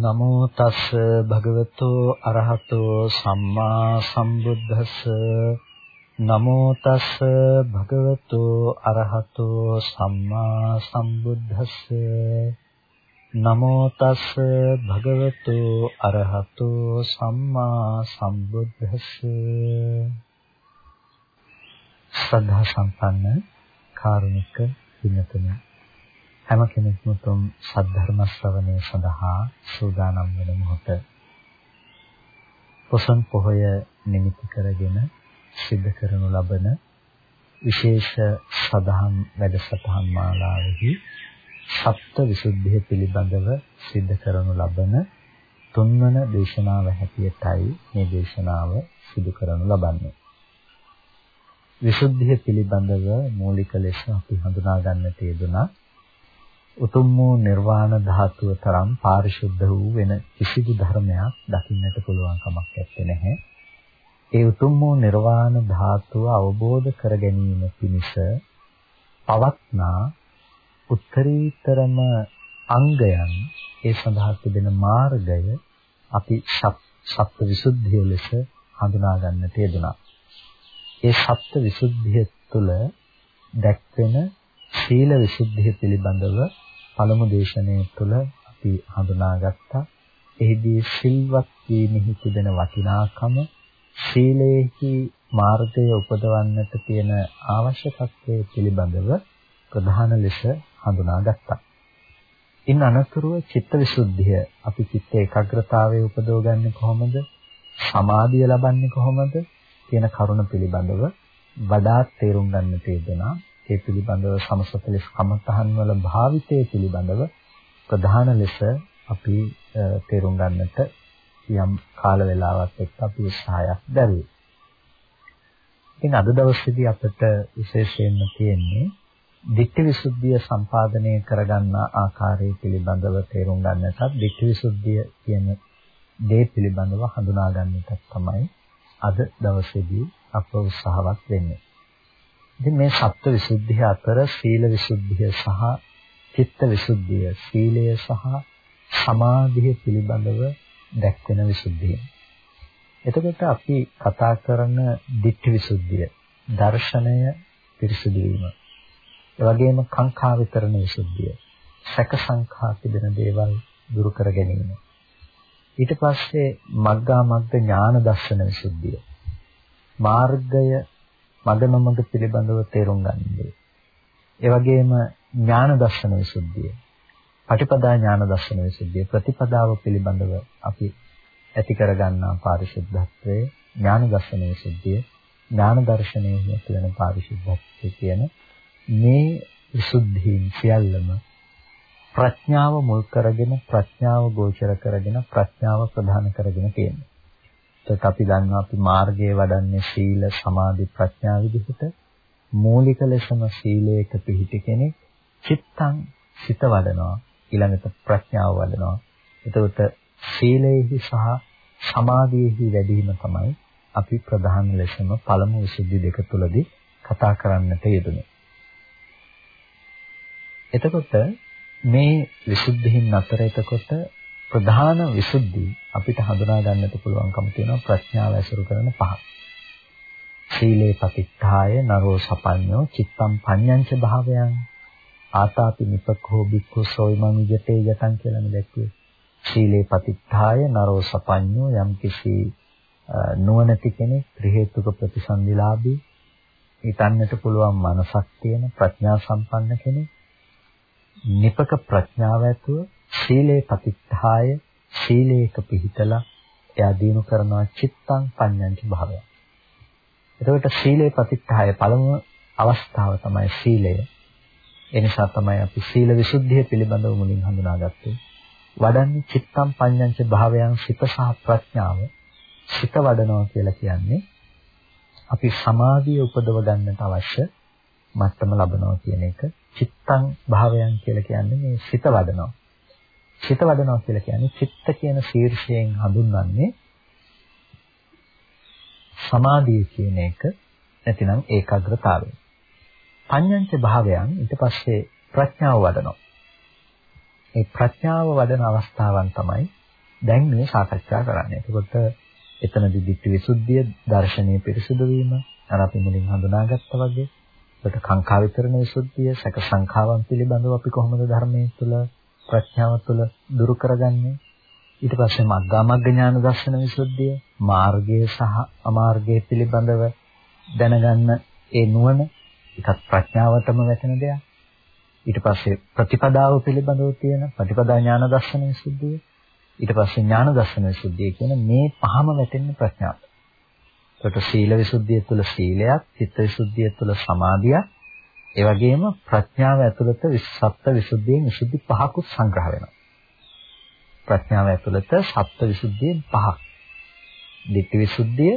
නමෝ තස් භගවතෝ අරහතෝ සම්මා සම්බුද්දස්ස. නමෝ තස් භගවතෝ අරහතෝ සම්මා සම්බුද්දස්ස. නමෝ තස් භගවතෝ අරහතෝ සම්මා සම්බුද්දස්ස. ශ්‍රද්ධා සම්පන්න කාරුණික විනතනේ හැම කෙනෙක්ම තුම් සද්ධර්ම ශ්‍රවණය සඳහා සූදානම් වෙන මොහොත පොසොන් පොහොය නිමිති කරගෙන සිද්ධ කරනු ලබන විශේෂ සදහම් වැඩසටහන් මාලාවෙහි සප්ත විසුද්ධිය පිළිබඳව සිද්ධ කරනු ලබන තුන්වන දේශනාව හැටියටයි මේ දේශනාව සිදු කරනු ලබන්නේ. විසුද්ධිය පිළිබඳව මූලික ලෙස අපි හඳුනා ගන්නට යෙදුනා උතුම් වූ නිර්වාණ ධාතුව තරම් පාරිශුද්ධ වූ වෙන කිසිදු ධර්මයක් දකින්නට පුළුවන් කමක් නැත්තේ. ඒ උතුම් වූ නිර්වාණ ධාතුව අවබෝධ කර ගැනීම පිණිස පවත්නා උත්තරීතරම අංගයන් ඒ සඳහා තිබෙන මාර්ගය අපි සත්‍ය විසුද්ධිය ලෙස හඳුනා ගන්නට යෙදුනා. ඒ සත්‍ය විසුද්ධිය තුළ දැක්වෙන සීල විසුද්ධිය පිළිබඳව පළමු දේශනාව තුළ අපි හඳුනාගත්තා. එහිදී සිල්වත් වීමෙහි තිබෙන වටිනාකම සීලේහි මාර්ගය උපදවන්නට තියෙන අවශ්‍යකත්වය පිළිබඳව ප්‍රධාන ලෙස හඳුනාගත්තා. ඉන් අනතුරුව චිත්තවිසුද්ධිය අපි චිත්ත ඒකාග්‍රතාවය උපදවගන්නේ කොහොමද? සමාධිය ලබන්නේ කොහොමද? කියන කරුණ පිළිබඳව වඩාත් තේරුම් ගන්න තියෙනවා. ඒ පිළිබඳව සමසත ලෙස කමතහන් වල භාවිතය පිළිබඳව ප්‍රධාන ලෙස අපි තේරුම් ගන්නට යම් කාල වේලාවක් එක්ක අපි උත්සාහයක් දැරුවේ. ඉතින් අද දවසේදී අපිට විශේෂයෙන්ම තියෙන්නේ ධිට්ඨි විසුද්ධිය සම්පාදනය කරගන්න ආකාරය පිළිබඳව තේරුම් ගන්නටත් ධිට්ඨි විසුද්ධිය කියන දේ පිළිබඳව හඳුනා ගන්නට තමයි අද දවසේදී අප උත්සාහවත් වෙන්නේ. ඉතින් මේ සත්ත්ව විසුද්ධිය අතර සීල විසුද්ධිය සහ චිත්ත විසුද්ධිය සීලය සහ සමාධිය පිළිබඳව දැක්වෙන විසුද්ධිය. එතකොට අපි කතා කරන ditthi විසුද්ධිය දර්ශනය පිරිසිදු වීම. ඒ වගේම කාංකා විතරණ විසුද්ධිය. සැක සංඛා තිබෙන දේවල් දුරු කර ගැනීම. ඊට පස්සේ මග්ගා මග්ග ඥාන දර්ශන විසුද්ධිය. මාර්ගය මඟ නොමඟ පිළිබඳව තේරුම් ගන්නේ. ඒ වගේම ඥාන දර්ශන විසුද්ධිය. පටිපදා ඥාන දර්ශන විසුද්ධිය ප්‍රතිපදාව පිළිබඳව අපි ඇති කරගන්නා පාරිශුද්ධත්වයේ ඥාන දර්ශන විසුද්ධිය ඥාන දර්ශනයේ කියන පාරිශුද්ධත්වය කියන මේ විසුද්ධීන් සියල්ලම ප්‍රඥාව මුල් කරගෙන ප්‍රඥාව ගෝචර කරගෙන ප්‍රඥාව ප්‍රධාන කරගෙන තියෙනවා. ඒත් අපි දන්නවා අපි මාර්ගයේ වඩන්නේ සීල සමාධි ප්‍රඥා විදිහට. මූලික ලෙසම සීලයක පිහිටි කෙනෙක් චිත්තං සිත වඩනවා. ඊළඟට ප්‍රඥාව වඩනවා. එතකොට සීලයේහි සහ සමාධියේහි වැඩිම තමයි අපි ප්‍රධාන ලෙසම පළමු විසුද්ධි දෙක තුලදී කතා කරන්නට යෙදුනේ. එතකොට මේ විසුද්ධීන් අතර එතකොට ප්‍රධාන විසුද්ධි අපිට හඳුනා ගන්නට පුළුවන්කම තියෙනවා ප්‍රඥාව ඇසුරු කරන පහ. සීලේ පතිත්තාය නරෝ සපඤ්ඤෝ චිත්තම් පඤ්ඤංච භාවයන් ආතාපි නිපකෝ බික්ඛු සෝයිමං විජතේ යතං කියලා මෙදැක්වේ. සීලේ පතිත්තාය නරෝ සපඤ්ඤෝ යම් කිසි නුවණැති කෙනෙක් ත්‍රි හේතුක ප්‍රතිසන්දිලාභී හිතන්නට පුළුවන් මනසක් තියෙන ප්‍රඥා සම්පන්න කෙනෙක් නිපක ප්‍රඥාව ඇතුව සීලේ පතිත්තාය සීලේක පිහිටලා එයා දිනු කරනවා චිත්තං පඤ්ඤංච භාවය. එතකොට සීලේ පතිත්තාය පළමුව අවස්ථාව තමයි සීලය. ඒ නිසා තමයි අපි සීල විසුද්ධිය පිළිබඳව මුලින් හඳුනාගත්තේ. වඩන්නේ චිත්තං පඤ්ඤංච භාවයන් සිත සහ ප්‍රඥාව. සිත වඩනවා කියලා කියන්නේ අපි සමාධිය උපදව ගන්නට අවශ්‍ය මට්ටම ලබනවා කියන එක. චිත්තං භාවයන් කියලා කියන්නේ මේ සිත වඩනවා. සිත වඩනවා කියලා කියන්නේ චිත්ත කියන ශීර්ෂයෙන් හඳුන්වන්නේ සමාධිය කියන එක නැතිනම් ඒකාග්‍රතාවය. පඤ්ඤංච භාවයන් ඊට පස්සේ ප්‍රඥාව වඩනවා. මේ ප්‍රඥාව වඩන අවස්ථාවන් තමයි දැන් මේ සාකච්ඡා කරන්නේ. එතකොට එතනදී ditthi visuddhiya දර්ශනීය පිරිසුදු වීම අර අපි මුලින් හඳුනාගත්තා වගේ. එතකොට කාංකා විතරණ විසුද්ධිය, සැක සංඛාවන් පිළිබඳව අපි කොහොමද ධර්මයේ තුල ප්‍රඥාව තුල දුරු කරගන්නේ? ඊට පස්සේ මග්ගා මග්ග ඥාන දර්ශන විසුද්ධිය, මාර්ගය සහ අමාර්ගය පිළිබඳව දැනගන්න ඒ නුවණ ඒකත් ප්‍රඥාවටම වැටෙන දෙයක්. ඊට පස්සේ ප්‍රතිපදාව පිළිබඳව තියෙන ප්‍රතිපදා ඥාන දර්ශන විසුද්ධිය ඊට පස්සේ ඥාන දර්ශන විසුද්ධිය කියන මේ පහම වැටෙන්නේ ප්‍රඥාවට. ඒකට සීල විසුද්ධිය තුළ සීලයක්, චිත්ත විසුද්ධිය තුළ සමාධියක්, ඒ වගේම ප්‍රඥාව ඇතුළත සත්ත්ව විසුද්ධියෙන් විසුද්ධි පහකුත් සංග්‍රහ වෙනවා. ප්‍රඥාව ඇතුළත සත්ත්ව විසුද්ධියෙන් පහක්. ditthi විසුද්ධිය,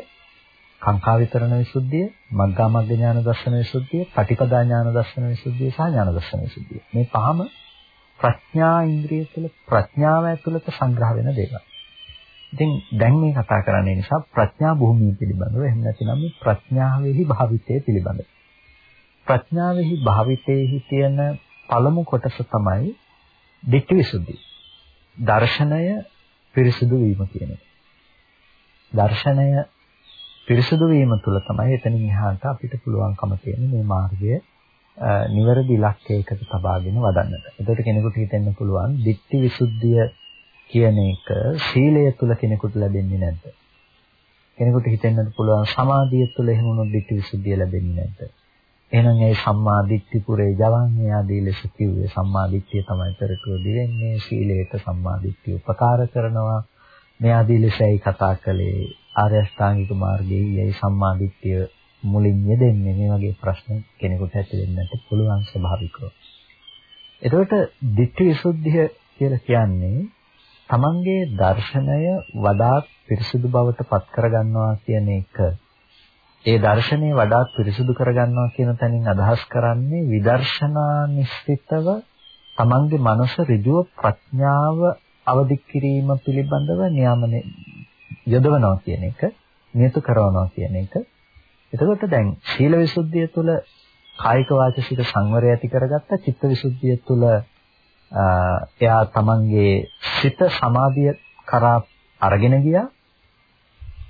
කාංකා විතරණ විසුද්ධිය, මග්ගා මග්ග ඥාන දර්ශන විසුද්ධිය, පටිපදා ඥාන දර්ශන විසුද්ධිය සහ ඥාන දර්ශන විසුද්ධිය. මේ පහම ප්‍රඥා ඉන්ද්‍රිය තුළ ප්‍රඥාව ඇතුළත සංග්‍රහ වෙන දේවල්. ඉතින් දැන් මේ කතා කරන්නේ නිසා ප්‍රඥා භූමිය පිළිබඳව එහෙම නැතිනම් මේ ප්‍රඥාවෙහි භාවිතය පිළිබඳව. ප්‍රඥාවෙහි භාවිතයේහි තියෙන පළමු කොටස තමයි ditthi visuddhi. දර්ශනය පිරිසුදු වීම කියන එක. දර්ශනය පිරිසුදු වීම තුළ තමයි එතනින් එහාට අපිට පුළුවන්කම තියෙන මේ මාර්ගය නිවැරදි ඉලක්කයකට තබාගෙන වඩන්නට. එතකොට කෙනෙකුට හිතෙන්න පුළුවන් ditthi visuddhiya කියන එක සීලය තුල කෙනෙකුට ලැබෙන්නේ නැද්ද? කෙනෙකුට හිතෙන්නත් පුළුවන් සමාධිය තුල එහෙම වුණොත් ditthi visuddhiya ලැබෙන්නේ නැද්ද? එහෙනම් ඒ සම්මා දිට්ඨි පුරේ ජවන් ආදී ලෙස කිව්වේ සම්මා දිට්ඨිය තමයි පෙරටුව දිවෙන්නේ. සීලයට සම්මා දිට්ඨිය උපකාර කරනවා. මේ ආදී ලෙසයි කතා කළේ. ආර්ය අෂ්ටාංගික මාර්ගයේ යයි සම්මා දිට්ඨිය මුලින් යෙදෙන්නේ. මේ වගේ ප්‍රශ්න කෙනෙකුට ඇති වෙන්නත් පුළුවන් ස්වභාවිකව. එතකොට ditthi visuddhiය කියලා කියන්නේ තමන්ගේ දර්ශනය වඩාත් පිරිසුදු බවට පත් කරගන්නවා කියන එක. ඒ දර්ශනය වඩාත් පිරිසුදු කරගන්නවා කියන තැනින් අදහස් කරන්නේ විදර්ශනා නිස්සිතව තමන්ගේ මනස ඍජුව ප්‍රඥාව අවදි කිරීම පිළිබඳව නියාමනය යොදවනවා කියන එක නියත කරනවා කියන එක. එතකොට දැන් සීල විසුද්ධිය තුළ කායික වාචසික සංවරය ඇති කරගත්ත. චිත්ත විසුද්ධිය තුළ එයා තමන්ගේ සිත සමාධිය කරා අරගෙන ගියා.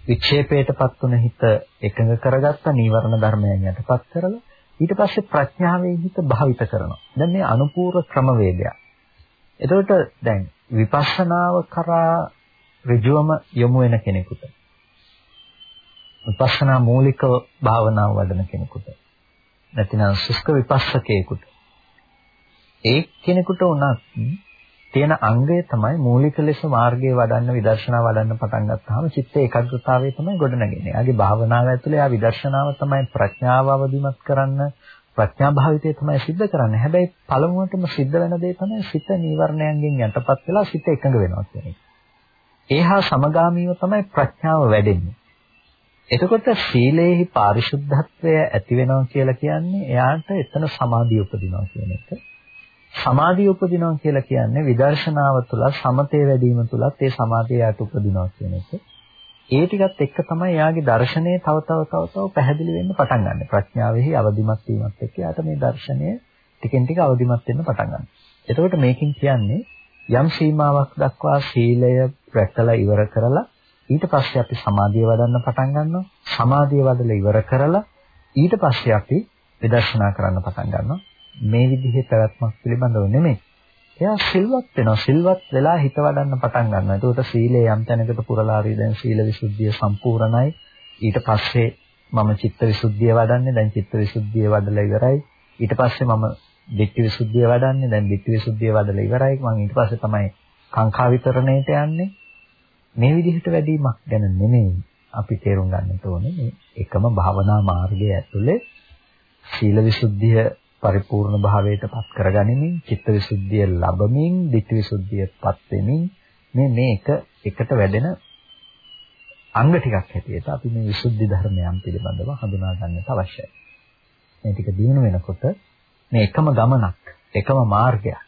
වික්ෂේපයටපත් වුණ හිත එකඟ කරගත්ත නීවරණ ධර්මයන් යටපත් කරලා ඊට පස්සේ ප්‍රඥාවෙන් හිත භාවිත කරනවා. දැන් මේ අනුපූර්ව ක්‍රමවේදයක්. එතකොට දැන් විපස්සනාව කරා ඍජුවම යොමු වෙන කෙනෙකුට විපස්සනා මූලික භාවනාව වඩන කෙනෙකුට නැතිනම් සුස්ක විපස්සකයෙකුට ඒ කෙනෙකුට උනත් තියෙන අංගය තමයි මූලික ලෙස මාර්ගයේ වඩන්න විදර්ශනා වඩන්න පටන් ගත්තාම චිත්ත ඒකාග්‍රතාවය තමයි ගොඩනගන්නේ. එයාගේ භාවනාව ඇතුලේ එයා විදර්ශනාව තමයි ප්‍රඥාව අවදිමත් කරන්න ප්‍රඥා භාවිතය තමයි සිද්ධ කරන්නේ. හැබැයි පළමුවටම සිද්ධ වෙන දේ තමයි සිත නීවරණයන්ගෙන් යටපත් වෙලා සිත එකඟ වෙනවා කියන එක. ඒහා සමගාමීව තමයි ප්‍රඥාව වැඩෙන්නේ. එතකොට සීලේහි පාරිශුද්ධත්වය ඇති වෙනවා කියලා කියන්නේ එයාට එතන සමාධිය උපදිනවා කියන එක. සමාධිය උපදිනවා කියලා කියන්නේ විදර්ශනාව තුළ සමතේ වැඩිම තුලත් ඒ සමාධිය යට උපදිනවා කියන එක. ඒ ටිකත් එක්ක තමයි එයාගේ දර්ශනය තව තව තව තව පැහැදිලි වෙන්න පටන් ගන්න. ප්‍රඥාවෙහි අවදිමත් වීමත් එක්ක යාට මේ දර්ශනය ටිකෙන් ටික අවදිමත් වෙන්න පටන් ගන්නවා. එතකොට මේකෙන් කියන්නේ යම් සීමාවක් දක්වා සීලය රැකලා ඉවර කරලා ඊට පස්සේ අපි සමාධිය වඩන්න පටන් ගන්නවා. සමාධිය වඩලා ඉවර කරලා ඊට පස්සේ අපි විදර්ශනා කරන්න පටන් ගන්නවා. මේ විදිහේ පැවැත්මක් පිළිබඳව නෙමෙයි. එයා සිල්වත් වෙනවා. සිල්වත් වෙලා හිත වඩන්න පටන් ගන්නවා. ඒකට සීලේ යම් තැනකට පුරලා හරි දැන් සීල විසුද්ධිය සම්පූර්ණයි. ඊට පස්සේ මම චිත්ත විසුද්ධිය වඩන්නේ. දැන් චිත්ත විසුද්ධිය වඩලා ඉවරයි. ඊට පස්සේ මම ධිට්ඨි විසුද්ධිය වඩන්නේ. දැන් ධිට්ඨි විසුද්ධිය වඩලා ඉවරයි. මම ඊට පස්සේ තමයි කාංකා විතරණයට යන්නේ. මේ විදිහට වැඩිමක් ගැන නෙමෙයි අපි තේරුම් ගන්නට ඕනේ මේ එකම භාවනා මාර්ගය ඇතුලේ සීල විසුද්ධිය පරිපූර්ණ භාවයට පත් කරගනිමින් චිත්ත විසුද්ධිය ලැබමින් ධිට්ඨි විසුද්ධියපත් වෙමින් මේ මේ එක එකට වැඩෙන අංග ටිකක් හැටියට අපි මේ විසුද්ධි ධර්මයන් පිළිබඳව හඳුනා ගන්නට අවශ්‍යයි. මේ ටික දිනු වෙනකොට මේ එකම ගමනක්, එකම මාර්ගයක්.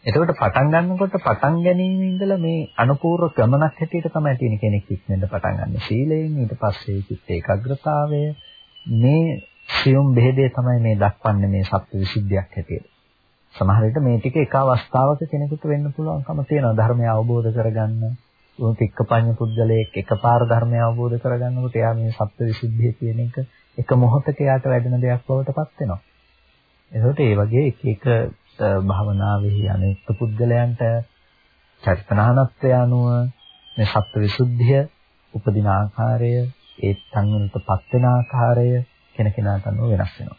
එතකොට පටන් ගන්නකොට පටන් ගැනීම ඉඳලා මේ අනුපූර්ව ගමනක් හැටියට තමයි තියෙන කෙනෙක් ඉක්මනට පටන් ගන්න. සීලයෙන් ඊට පස්සේ චිත්ත ඒකාග්‍රතාවය මේ සියුම් බෙහෙදේ තමයි මේ දක්වන්නේ මේ සත්‍ය විසුද්ධියක් හැටියට. සමහර විට මේ ටික එක අවස්ථාවක කෙනෙකුට වෙන්න පුළුවන්කම තියෙනවා ධර්මය අවබෝධ කරගන්න. උන් තික්කපඤ්ඤ පුද්ගලයෙක් එකපාර ධර්මය අවබෝධ කරගන්නකොට එයා මේ සත්‍ය විසුද්ධිය කියන එක එක මොහොතක යාට වැඩෙන දෙයක් බවට පත් වෙනවා. එතකොට ඒ වගේ එක එක භවනාවෙහි අනෙක් පුද්ගලයන්ට චරිතනානත්වය අනුව මේ සත්‍ය විසුද්ධිය උපදින ආකාරය ඒ සංවෘතපත් වෙන ආකාරය කෙනකෙනාට අනුව වෙනස් වෙනවා.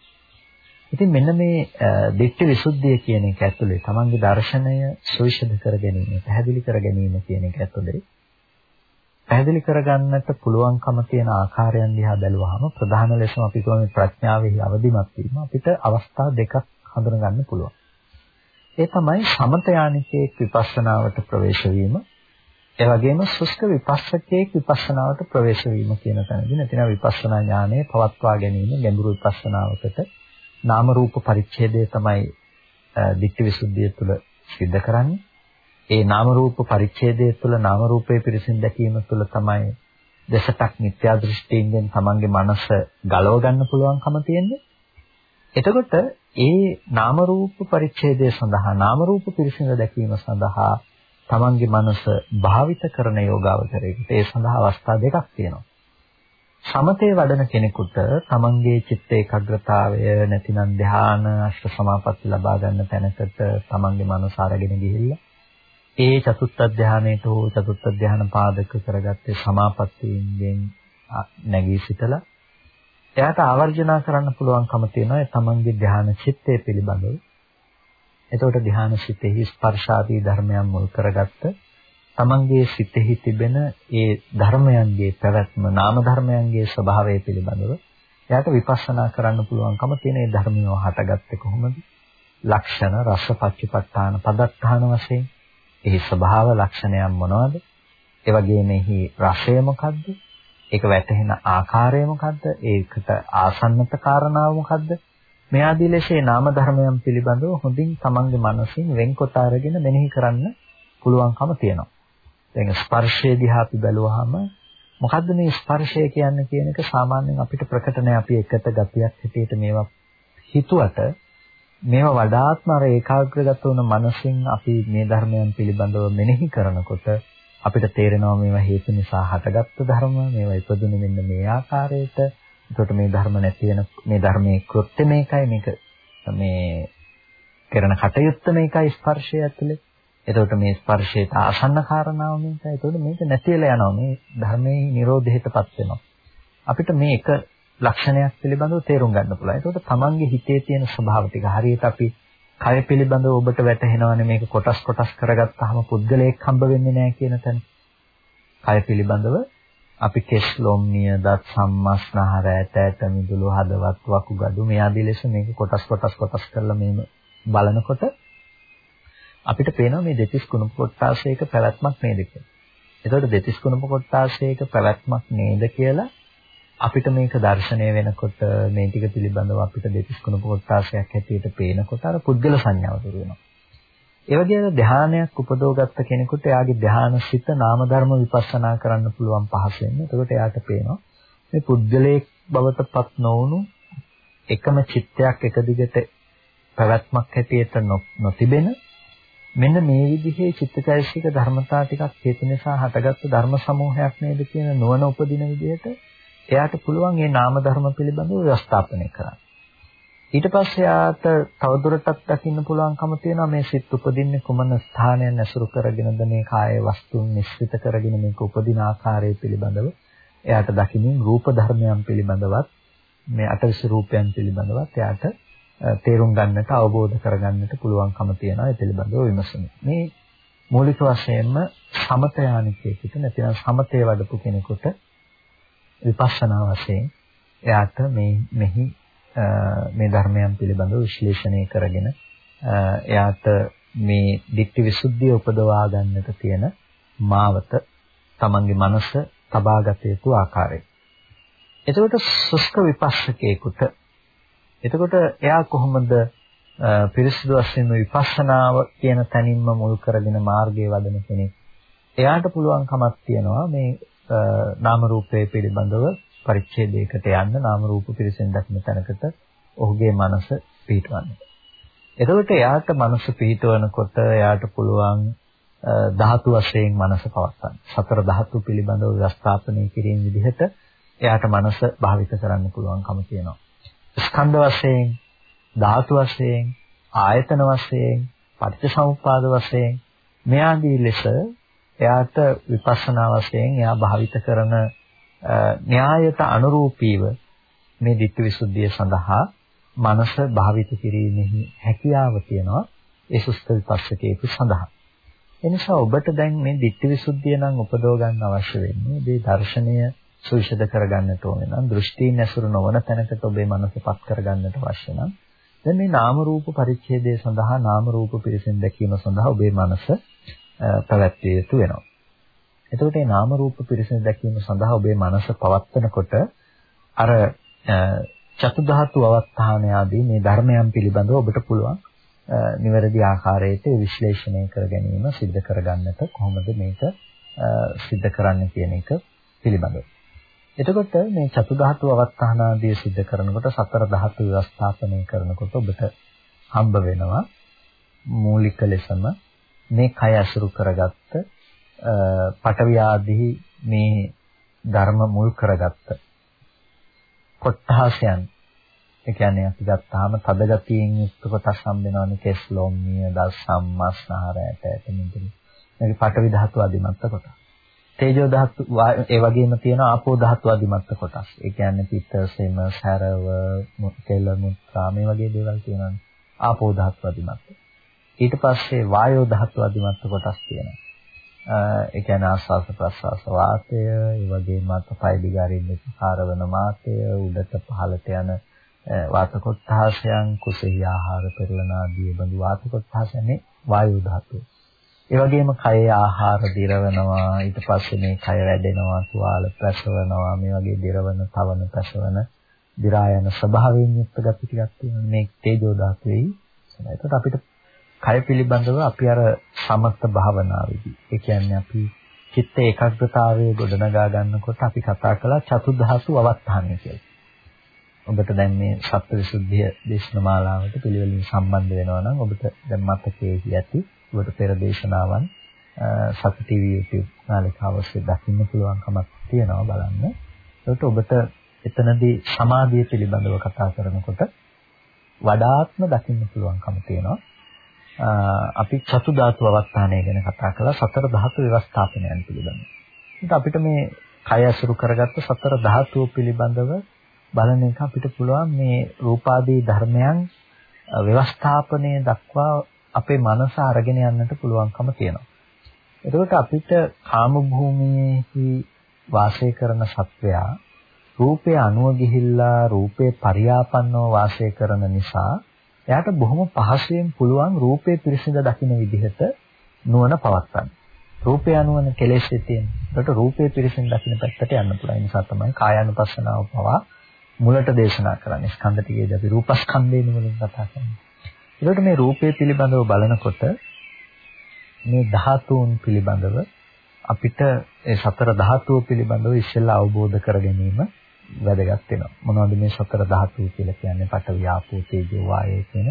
ඉතින් මෙන්න මේ දිට්ඨි විසුද්ධිය කියන එක ඇතුලේ තමන්ගේ දර්ශනය සවිෂද කර ගැනීම, පැහැදිලි කර ගැනීම කියන එක ඇතුලේ පැහැදිලි කරගන්නට පුළුවන්කම තියෙන ආකාරයන් දිහා බැලුවහම ප්‍රධාන ලෙසම අපි කියමු ප්‍රඥාවෙහි අවදිමත් වීම අපිට අවස්ථා දෙකක් හඳුනගන්න පුළුවන්. ඒ තමයි සමත යානිකේ විපස්සනාවට ප්‍රවේශ වීම ඒ වගේම සුස්ක විපස්සකයේ විපස්සනාවට ප්‍රවේශ වීම කියන තැනදී නැතිනම් විපස්සනා ඥානය පවත්වා ගැනීම ගැඹුරු විපස්සනාවකට නාම රූප පරිච්ඡේදය තමයි ditthi visuddhiය තුළ සිද්ධ කරන්නේ. ඒ නාම රූප පරිච්ඡේදය තුළ නාම රූපයේ පිරිසින් දැකීම තුළ තමයි දසටක් මිත්‍යා දෘෂ්ටියෙන් තමන්ගේ මනස ගලව ගන්න පුළුවන්කම තියෙන්නේ. එතකොට ඒ නාම රූප පරිච්ඡේදය සඳහා නාම රූප පිරිසිඳ දැකීම සඳහා තමන්ගේ මනස භාවිත කරන යෝගාවචරයකට ඒ සඳහා අවස්ථා දෙකක් තියෙනවා. සමතේ වඩන කෙනෙකුට තමන්ගේ චිත්ත ඒකාග්‍රතාවය නැතිනම් ධ්‍යාන අෂ්ට සමාපatti ලබා ගන්න තැනකට තමන්ගේ මනස අරගෙන ගිහිල්ලා ඒ චතුත්ථ ධ්‍යානයට හෝ චතුත්ථ ධ්‍යාන පාදක කරගත්තේ සමාපත්තියෙන් නැගී සිටලා එයාට ආවර්ජනා කරන්න පුළුවන්කම තියෙනවා ඒ තමන්ගේ ධ්‍යාන චිත්තය පිළිබඳව. එතකොට ධ්‍යාන චිත්තෙහි ස්පර්ශාදී ධර්මයන් මුල් කරගත්ත තමන්ගේ සිතෙහි තිබෙන ඒ ධර්මයන්ගේ පැවැත්ම නාම ධර්මයන්ගේ ස්වභාවය පිළිබඳව එයාට විපස්සනා කරන්න පුළුවන්කම තියෙන ඒ ධර්මියව හටගත්තේ කොහොමද? ලක්ෂණ රස පච්චපට්ඨාන පදත්තාන වශයෙන් එහි ස්වභාව ලක්ෂණයන් මොනවද? ඒ වගේම එහි රසය මොකද්ද? ඒක වැටහෙන ආකාරය මොකද්ද? ඒකට ආසන්නත කාරණාව මොකද්ද? මේ ආදී ලෙස ඒ නාම ධර්මයන් පිළිබඳව හොඳින් තමන්ගේ මනසින් වෙන්කොට අරගෙන මෙනෙහි කරන්න පුළුවන්කම තියෙනවා. දැන් ස්පර්ශය දිහා අපි බැලුවාම මොකද්ද මේ ස්පර්ශය කියන්නේ කියන එක සාමාන්‍යයෙන් අපිට ප්‍රකට නැහැ අපි එකට ගතියක් හැටියට මේවා හිතුවට මේවා වඩාත්ම අර ඒකාග්‍රගත වුණ මනසින් අපි මේ ධර්මයන් පිළිබඳව මෙනෙහි කරනකොට අපිට තේරෙනවා මේවා හේතු නිසා හටගත්තු ධර්ම මේවා ඉපදුනේ මෙන්න මේ ආකාරයට එතකොට මේ ධර්ම නැති වෙන මේ ධර්මයේ කෘත්‍ය මේකයි මේක මේ කරන කටයුත්ත මේකයි ස්පර්ශය ඇතුලේ එතකොට මේ ස්පර්ශයට ආසන්න කාරණාව මේකයි. එතකොට මේක නැතිලා යනවා. මේ ධර්මයේ නිරෝධයටපත් වෙනවා. අපිට මේ එක ලක්ෂණයක් පිළිබඳව තේරුම් ගන්න පුළුවන්. එතකොට තමන්ගේ හිතේ තියෙන ස්වභාව ටික හරියට අපි කය පිළිබඳව ඔබට වැටහෙනවනේ මේක කොටස් කොටස් කරගත්තාම පුද්ගලයෙක් හම්බ වෙන්නේ නැහැ කියන තැන. කය පිළිබඳව අපි කෙස් ලොම්නිය දත් සම්මස්නහර ඇට ඇට මිදුළු හදවත් වකුගඩු මේ ආදී ලෙස මේක කොටස් කොටස් කොටස් කරලා මේ බලනකොට අපිට පේනවා මේ දෙතිස් කුණප කොටාශයක පැවැත්මක් නේද කියලා. එතකොට දෙතිස් කුණප කොටාශයක පැවැත්මක් නේද කියලා අපිට මේක දැర్శණය වෙනකොට මේ ටික පිළිබඳව අපිට දෙතිස් කුණප කොටාශයක් හැටියට පේනකොට අර පුද්ගල සංඥාව දුර වෙනවා. ඒ වගේම ධානයක් උපදවගත්ත කෙනෙකුට එයාගේ ධානසිත නාම ධර්ම විපස්සනා කරන්න පුළුවන් පහසෙන්. එතකොට එයාට පේනවා මේ පුද්ගලයෙක් බවට පත් නොවුණු එකම චිත්තයක් එක දිගට පැවැත්මක් හැටියට නොතිබෙන මෙන්න මේ විදිහේ චිත්තචෛතසික ධර්මතා ටිකක් හේතු නිසා හටගත්තු ධර්ම සමූහයක් නේද කියන නුවණ උපදින විදිහට එයාට පුළුවන් මේ නාම ධර්ම පිළිබඳව ව්‍යවස්ථාපනය කරන්න. ඊට පස්සේ යාට තවදුරටත් දකින්න පුළුවන්කම තියෙනවා මේ සිත් උපදින්නේ කුමන ස්ථානයන් ඇසුරු කරගෙනද මේ කාය වස්තුන් නිශ්චිත කරගෙන මේක උපදින ආකාරය පිළිබඳව එයාට දකින්න රූප ධර්මයන් පිළිබඳවත් මේ අටවිස රූපයන් පිළිබඳවත් එයාට තේරුම් ගන්නට අවබෝධ කරගන්නට පුළුවන්කම තියෙනවා ඒ පිළිබඳව විමසමින්. මේ මූලික වශයෙන්ම සමත යානිකයෙකුට නැතිනම් සමතේ වඩපු කෙනෙකුට විපස්සනා වශයෙන් එයාට මේ මෙහි මේ ධර්මයන් පිළිබඳව විශ්ලේෂණය කරගෙන එයාට මේ ධිට්ඨි විසුද්ධිය උපදවා ගන්නට තියෙන මාවත තමන්ගේ මනස තබාගත යුතු ආකාරය. එතකොට සුස්ක විපස්සකේකට එතකොට එයා කොහොමද පිරිසිදු වශයෙන් විපස්සනාව කියන තැනින්ම මුල් කරගෙන මාර්ගයේ වදන කෙනෙක්. එයාට පුළුවන්කමක් තියනවා මේ නාම රූපයේ පිළිබඳව පරිච්ඡේදයකට යන්න නාම රූප පිරිසෙන් දක්න තැනකට ඔහුගේ මනස පිහිටවන්න. එතකොට එයාට මනස පිහිටවනකොට එයාට පුළුවන් ධාතු වශයෙන් මනස පවත්වන්න. සතර ධාතු පිළිබඳව ව්‍යස්ථාපනය කිරීම විදිහට එයාට මනස භාවිත කරන්න පුළුවන්කම තියෙනවා. ස්කන්ධ වශයෙන්, ධාතු වශයෙන්, ආයතන වශයෙන්, පටිච්චසමුප්පාද වශයෙන් මේ ආදී ලෙස එයාට විපස්සනා වශයෙන් එයා භාවිත කරන න්‍යායයට අනුරූපීව මේ ධිට්ඨි විසුද්ධිය සඳහා මනස භාවිත කිරීමෙහි හැකියාව තියෙනවා ඒ සුස්ත විපස්සකේක සඳහා. එනිසා ඔබට දැන් මේ ධිට්ඨි විසුද්ධිය නම් උපදව ගන්න අවශ්‍ය වෙන්නේ මේ දර්ශනය සුවිශද කරගන්නට ඕනේ නම් දෘෂ්ටීන් ඇසුරු නොවන තැනකට ඔබේ මනසපත් කරගන්නට අවශ්‍ය නම් දැන් මේ නාම රූප පරිච්ඡේදය සඳහා නාම රූප පිරිසින් දැකීම සඳහා ඔබේ මනස පැවැත්විය යුතු වෙනවා. එතකොට මේ නාම රූප පිරිසිදු දැකීම සඳහා ඔබේ මනස පවත්වනකොට අර චතු ධාතු අවස්ථාන ආදී මේ ධර්මයන් පිළිබඳව ඔබට පුළුවන් නිවැරදි ආකාරයට විශ්ලේෂණය කර ගැනීම සිද්ධ කරගන්නට කොහොමද මේක සිද්ධ කරන්න කියන එක පිළිබඳව. එතකොට මේ චතු ධාතු අවස්ථාන ආදී සිද්ධ කරනකොට සතර ධාතු ව්‍යවස්ථාපනය කරනකොට ඔබට හම්බ වෙනවා මූලික ලෙසම මේ කය අසුරු කරගත්ත පටවි ආදී මේ ධර්ම මුල් කරගත්ත කොට්ටාසයන් ඒ කියන්නේ අපි ගත්තාම තද ගතියෙන් යුක්ත කොටස් හම් වෙනවනේ කෙස් ලොම්මිය දස්සම් මස්නහරයට එතනින්දී මේක පටවි ධාතු අධිමත්ත කොටස්. තේජෝ ධාතු ඒ වගේම තියෙන ආපෝ ධාතු අධිමත්ත කොටස්. ඒ කියන්නේ පිත්ත සෙම සරව තෙල මුත්‍රා මේ වගේ දේවල් තියෙනවානේ ආපෝ ධාතු අධිමත්ත ඊට පස්සේ වායෝ ධාතු අධිමත්ත කොටස් තියෙනවා. ඒ කියන්නේ ආස්වාස ප්‍රස්වාස වාතය, ඒ වගේම අතපය දිගාරින්න කාරවන මාතය, උඩට පහළට යන වාත කොට්ඨාසයන්, කුසෙහි ආහාර පෙරලන ආදී බඳු වාත කොට්ඨාසයන් වායු ධාතුව. ඒ වගේම කයේ ආහාර දිරවනවා, ඊට පස්සේ මේ කය වැඩෙනවා, තුවාල ප්‍රසවනවා, මේ වගේ දිරවන, තවන, ප්‍රසවන, දි รา යන ස්වභාවයෙන් යුක්ත ගති ටිකක් තියෙනවා. මේ තේජෝ ධාතුවේයි. ඒකට අපිට කය පිළිබඳව අපි අර සමස්ත භාවනාවේදී ඒ කියන්නේ අපි චිත්ත ඒකාග්‍රතාවයේ ගොඩනගා ගන්නකොට අපි කතා කළා චතුද්ධාසු අවස්ථානය කියලා. ඔබට දැන් මේ සත්‍යවිසුද්ධිය දේශනමාලාවට පිළිවෙලින් සම්බන්ධ වෙනවා නම් ඔබට දැන් මතකයේ ඇති ඔබට පෙර දේශනාවන් සත්‍ය TV YouTube නාලිකාව ඔස්සේ දකින්න පුළුවන්කමක් තියෙනවා බලන්න. ඒකට ඔබට එතනදී සමාධිය පිළිබඳව කතා කරනකොට වඩාත්ම දකින්න පුළුවන්කම තියෙනවා. අපි චතු ධාතු අවස්ථානය ගැන කතා කළා සතර ධාතු ව්‍යවස්ථාපනයන් පිළිබඳව. ඒත් අපිට මේ කය අසුරු කරගත්ත සතර ධාතුව පිළිබඳව බලන එක අපිට පුළුවන් මේ රූපාදී ධර්මයන් ව්‍යවස්ථාපනය දක්වා අපේ මනස අරගෙන යන්නට පුළුවන්කම තියෙනවා. එතකොට අපිට කාම භූමියේහි වාසය කරන සත්වයා රූපේ අනුව ගිහිල්ලා රූපේ පරියාපන්නව වාසය කරන නිසා එයාට බොහොම පහසුවෙන් පුළුවන් රූපේ පිරිසිඳ දකින්න විදිහට නුවණ පවත්වන්න. රූපය අනුවන කෙලෙස්ෙ තියෙන. ඒකට රූපේ පිරිසිඳ දකින්න පැත්තට යන්න පුළුවන්. ඒ නිසා තමයි කායानुපස්සනාව පවා මුලට දේශනා කරන්නේ. ස්කන්ධ ටිකේදී අපි රූපස්කන්ධේ නුවණින් කතා කරන්නේ. ඒකට මේ රූපේ පිළිබඳව බලනකොට මේ ධාතුන් පිළිබඳව අපිට ඒ සතර ධාතුව පිළිබඳව ඉස්සෙල්ලා අවබෝධ කර ගැනීම වැදගත් වෙනවා. මොනවද මේ සතර ධාතු කියලා කියන්නේ? පඨවි ආපෝ තේජෝ වායය කියන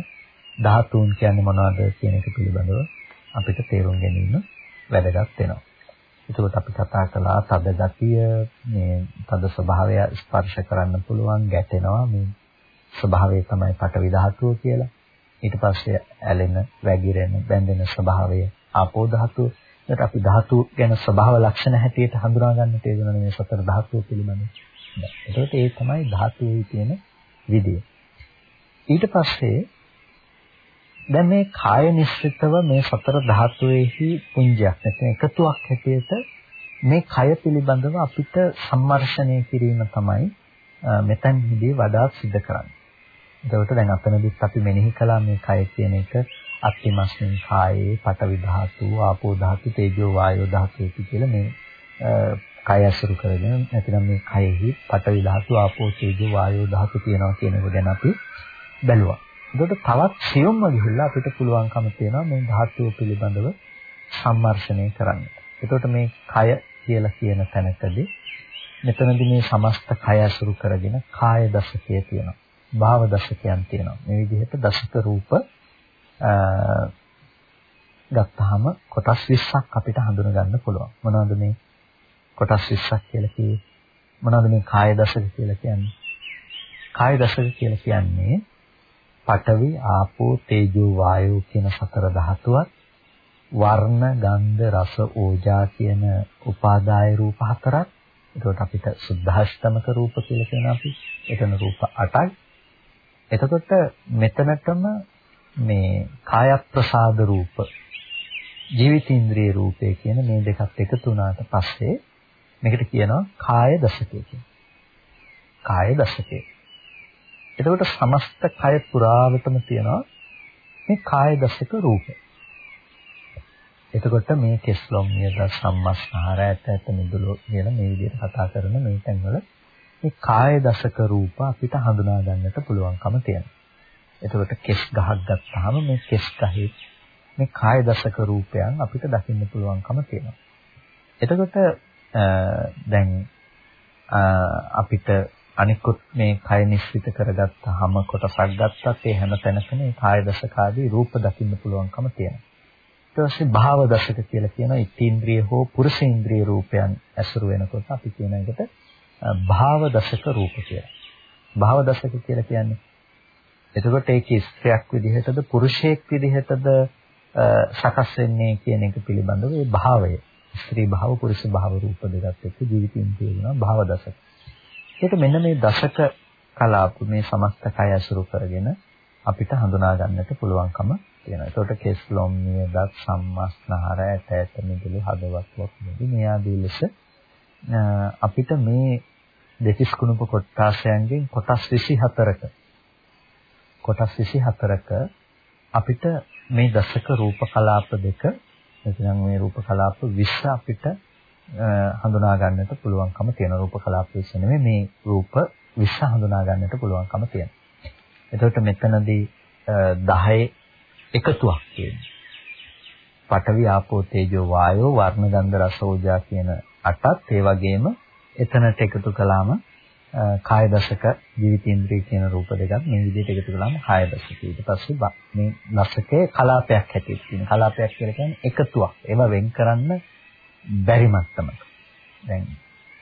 ධාතුන් කියන්නේ මොනවද කියන එක පිළිබඳව අපිට තේරුම් ගැනීම වැදගත් වෙනවා. එතකොට අපි කතා කළා තද ගතිය මේ තද ස්වභාවය ස්පර්ශ කරන්න පුළුවන් ගැටෙනවා මේ ස්වභාවය තමයි පඨවි ධාතුව කියලා. ඊට පස්සේ ඇලෙන, වැగిරෙන, බැඳෙන ස්වභාවය ආපෝ ධාතුව. ඒකට අපි ධාතු ගැන ස්වභාව ලක්ෂණ හැටියට හඳුනා ගන්න තේරෙන මේ සතර ධාතුව පිළිබඳව. එතකොට ඒ තමයි ධාතුවේ තියෙන විදිය. ඊට පස්සේ දැන් මේ කාය නිශ්චිතව මේ සතර ධාතුවේහි පුංජයක් නැත්නම් එකතුවක් හැටියට මේ කය පිළිබඳව අපිට සම්මර්ෂණය කිරීම තමයි මෙතනදී වඩාත් සිද්ධ කරන්නේ. එතකොට දැන් අතනදිත් අපි මෙනෙහි කළා මේ කය කියන එක අත්තිමස්මින් කායේ පඨවි ධාතු, ආපෝ ධාතු, තේජෝ වායෝ ධාතු කියලා මේ කය අසුරු කරගෙන නැතිනම් මේ කයෙහි පඨවි ධාතු ආපෝ තේජෝ වායෝ ධාතු තියෙනවා කියන එක ගැන අපි බැලුවා. ඒකට තවත් සියුම්ම ගිහිල්ලා අපිට පුළුවන්කම තියෙනවා මේ ධාතුව පිළිබඳව සම්මර්ෂණය කරන්න. එතකොට මේ කය කියලා කියන තැනකදී මෙතනදී මේ සමස්ත කය අසුරු කරගෙන කාය දශකය තියෙනවා. භාව දශකයන් තියෙනවා. මේ විදිහට දශක රූප ගත්තාම කොටස් 20ක් අපිට හඳුන ගන්න පුළුවන්. මොනවද මේ කොටස් 20ක් කියලා කියේ? මොනවද මේ කාය දශක කියලා කියන්නේ? කාය දශක කියලා කියන්නේ පඨවි, ආපෝ, තේජෝ, වායෝ කියන සතර ධාතුවත් වර්ණ, ගන්ධ, රස, ඕජා කියන උපාදාය රූප හතරක්. එතකොට අපිට සුද්ධාෂ්ටමක රූප කියලා කියන අපි. එතන රූප 8යි. එතකොට මෙතනටම මේ කාය ප්‍රසාද රූප ජීවිතේන්ද්‍රිය රූපය කියන මේ දෙකත් එකතු වුණාට පස්සේ මේකට කියනවා කාය දශකය කියලා. කාය දශකය. එතකොට සමස්ත කය පුරාවටම තියෙනවා මේ කාය දශක රූපය. එතකොට මේ කෙස්ලොම් නියද සම්මස්නහර ඇත ඇත මිදුළු කියන මේ විදිහට කතා කරන මේ තැන්වල මේ කාය දශක රූප අපිට හඳුනා ගන්නට පුළුවන්කම තියෙනවා. එතකොට කෙස් ගහක් ගත්තාම මේ කෙස් ගහේ මේ කාය දශක රූපයන් අපිට දකින්න පුළුවන්කම තියෙනවා. එතකොට දැන් අපිට අනිකුත් මේ කය නිශ්චිත කරගත්තාම කොටසක් ගත්තත් ඒ හැම තැනකම මේ කාය දශකාදී රූප දකින්න පුළුවන්කම තියෙනවා. ඊට පස්සේ භාව දශක කියලා කියන ඉතීන්ද්‍රිය හෝ පුරුෂේන්ද්‍රිය රූපයන් ඇසුරු වෙනකොට අපි කියන එකට භාව දශක රූප කියලා. භාව දශක කියලා කියන්නේ එතකොට ඒක ස්ත්‍රියක් විදිහටද පුරුෂයෙක් විදිහටද සකස් වෙන්නේ කියන එක පිළිබඳව ඒ භාවය ස්ත්‍රී භාව පුරුෂ භාව රූප දෙකත් එක්ක ජීවිතින් තියෙනවා භාව දශක. ඒක මෙන්න මේ දශක කලාප මේ සමස්ත කය අසුරු කරගෙන අපිට හඳුනා ගන්නට පුළුවන්කම තියෙනවා. ඒකට කෙස් ලොම් නියදත් සම්මස්නහර ඇට ඇට මිදුළු හදවත් වගේ මේ ආදී ලෙස අපිට මේ දෙතිස් කුණප කොටාසයන්ගෙන් කොටස් 24ක කොටස් 24ක අපිට මේ දශක රූප කලාප දෙක නැත්නම් මේ රූප කලාප 20 අපිට හඳුනා ගන්නට පුළුවන්කම තියෙන රූප කලාප 20 නෙමෙයි මේ රූප 20 හඳුනා ගන්නට පුළුවන්කම තියෙනවා. එතකොට මෙතනදී 10 එකතුවක් තියෙනවා. පඨවි ආපෝ තේජෝ වායෝ වර්ණ ගන්ධ රස ඕජා කියන අටත් ඒ වගේම එතනට එකතු කළාම කාය දශක ජීවිතේන්ද්‍රිය කියන රූප දෙකක් මේ විදිහට එකතු කළාම කාය දශක. ඊට පස්සේ මේ දශකයේ කලාපයක් හැටියට තියෙන. කලාපයක් කියලා කියන්නේ එකතුවක්. ඒවා වෙන් කරන්න බැරි මට්ටමක. දැන්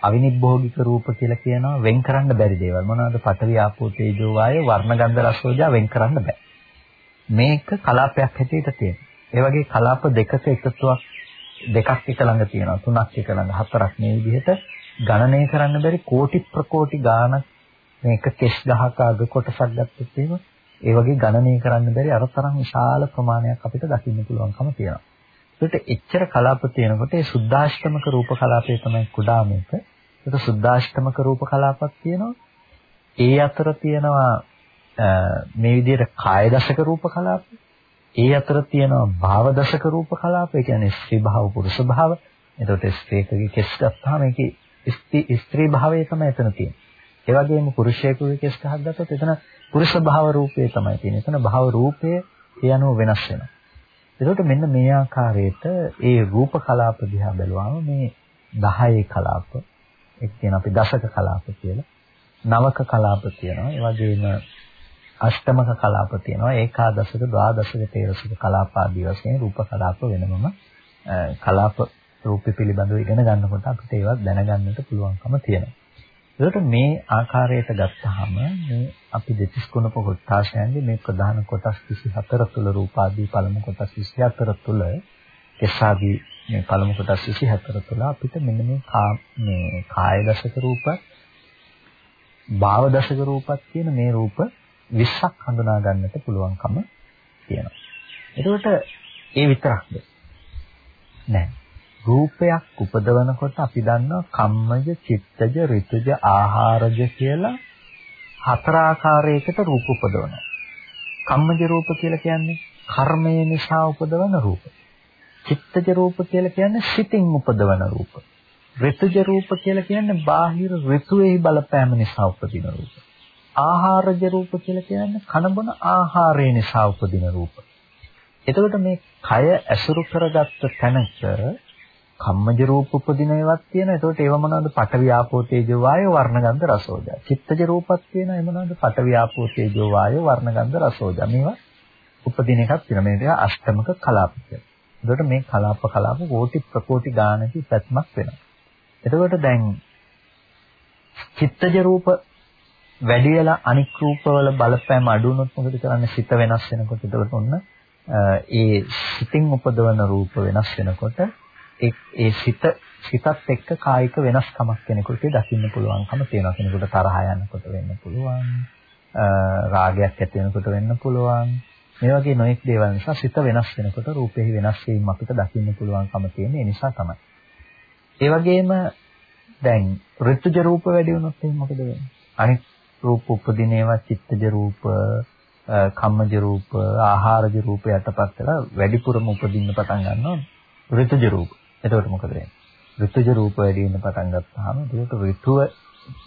අවිනිබ්බෝගික රූප කියලා කියනවා වෙන් කරන්න බැරි දේවල්. මොනවද? පඨවි ආපෝ තේජෝ වායෝ වර්ණ ගන්ධ රස ඕජා වෙන් කරන්න බෑ. මේක කලාපයක් හැටියට තියෙනවා. ඒ වගේ කලාප දෙකක එකතුවක් දෙකක් එක ළඟ තියෙනවා. තුනක් එක ළඟ හතරක් මේ විදිහට ගණනය කරන්න බැරි කෝටි ප්‍රකෝටි ගාණක් මේක කෙස් ගහක අග කොටසක් ගත්තොත් එහෙම ඒ වගේ ගණනය කරන්න බැරි අර තරම් විශාල ප්‍රමාණයක් අපිට දකින්න පුළුවන්කම තියෙනවා. ඒකට එච්චර කලාප තියෙනකොට ඒ සුද්දාෂ්ටමක රූප කලාපය තමයි කුඩා මේක. ඒක සුද්දාෂ්ටමක රූප කලාපක් තියෙනවා. ඒ අතර තියෙනවා මේ විදිහට කාය දශක රූප කලාප. ඒ අතර තියෙනවා භාව දශක රූප කලාප. ඒ කියන්නේ ස්ත්‍රී භාව පුරුෂ භාව. එතකොට ස්ත්‍රීකගේ කෙස් ගත්තාම ඒකේ ස්ත්‍රී භාවය තමයි එතන තියෙන්නේ. ඒ වගේම පුරුෂයෙකුගේ කෙස් ගහක් ගත්තොත් එතන පුරුෂ භාව රූපය තමයි තියෙන්නේ. එතන භාව රූපය ඒ අනුව වෙනස් වෙනවා. එතකොට මෙන්න මේ ආකාරයට ඒ රූප කලාප දිහා බැලුවාම මේ 10 කලාප එක් කියන අපි දශක කලාප කියලා. නවක කලාප තියෙනවා. ඒ වගේම අෂ්ටමක කලාප තියෙනවා. ඒකාදශක, ද්වාදශක, තේරසක කලාප ආදී වශයෙන් රූප කලාප වෙනමම කලාප රූපය පිළිබඳව ඉගෙන ගන්නකොට අපිට ඒවත් දැනගන්නට පුළුවන්කම තියෙනවා. ඒකට මේ ආකාරයට ගත්තාම මේ අපි දෙතිස් කුණප කොටාශයන්ගේ මේ ප්‍රධාන කොටස් 24 තුල රූපාදී පළමු කොටස් 24 තුල කෙසාදී මේ පළමු කොටස් 24 තුල අපිට මෙන්න මේ මේ කාය දශක රූප භාව දශක රූපත් කියන මේ රූප 20ක් හඳුනා ගන්නට පුළුවන්කම තියෙනවා. එතකොට ඒ විතරක්ද? නෑ. රූපයක් උපදවනකොට අපි දන්නවා කම්මජ, චිත්තජ, ඍතුජ, ආහාරජ කියලා හතර ආකාරයකට රූප උපදවනවා. කම්මජ රූප කියලා කියන්නේ කර්මය නිසා උපදවන රූප. චිත්තජ රූප කියලා කියන්නේ සිතින් උපදවන රූප. ඍතුජ රූප කියලා කියන්නේ බාහිර ඍතුවේ බලපෑම නිසා උපදින රූප. ආහාරජ රූප කියලා කියන්නේ කනබන ආහාරය නිසා උපදින රූප. එතකොට මේ කය ඇසුරු කරගත්ත තැනක කම්මජ රූප උපදින ඒවාක් තියෙනවා. ඒකට ඒව මොනවද? පඨවි ආපෝ තේජෝ වායෝ වර්ණගන්ධ රසෝජා. චිත්තජ රූපක් තියෙනවා. ඒ මොනවද? පඨවි ආපෝ තේජෝ වායෝ වර්ණගන්ධ රසෝජා. මේවා උපදින එකක් තියෙනවා. මේක අෂ්ටමක කලාප එතකොට මේ කලාප කලාප කෝටි ප්‍රකෝටි ගානක පැත්මක් වෙනවා. එතකොට දැන් චිත්තජ රූප වැඩි වෙලා අනික් රූපවල බලපෑම අඩු වුණොත් මොකද කරන්නේ? සිත වෙනස් වෙනකොට එතකොට ඔන්න ඒ සිතින් උපදවන රූප වෙනස් වෙනකොට ඒ සිත සිතත් එක්ක කායික වෙනස්කමක් කෙනෙකුට දකින්න පුළුවන්කම තියෙනවා. කෙනෙකුට තරහ යනකොට වෙන්න පුළුවන්. රාගයක් ඇති වෙනකොට වෙන්න පුළුවන්. මේ වගේ නොඑක් දේවල් නිසා සිත වෙනස් වෙනකොට රූපෙහි වෙනස් වීම අපිට දකින්න පුළුවන්කම තියෙන නිසා තමයි. ඒ වගේම දැන් ඍතුජ රූප වැඩි වුණොත් එහෙනම් මොකද වෙන්නේ? අනිත් රූප උපදින ඒවා චිත්තජ රූප, කම්මජ රූප, ආහාරජ රූප යටපත් වෙලා වැඩිපුරම උපදින්න පටන් ගන්නවා ඍතුජ රූප. එතකොට මොකද වෙන්නේ? ඍතුජ රූප වැඩි වෙන්න පටන් ගත්තාම ඒකට ඍතුව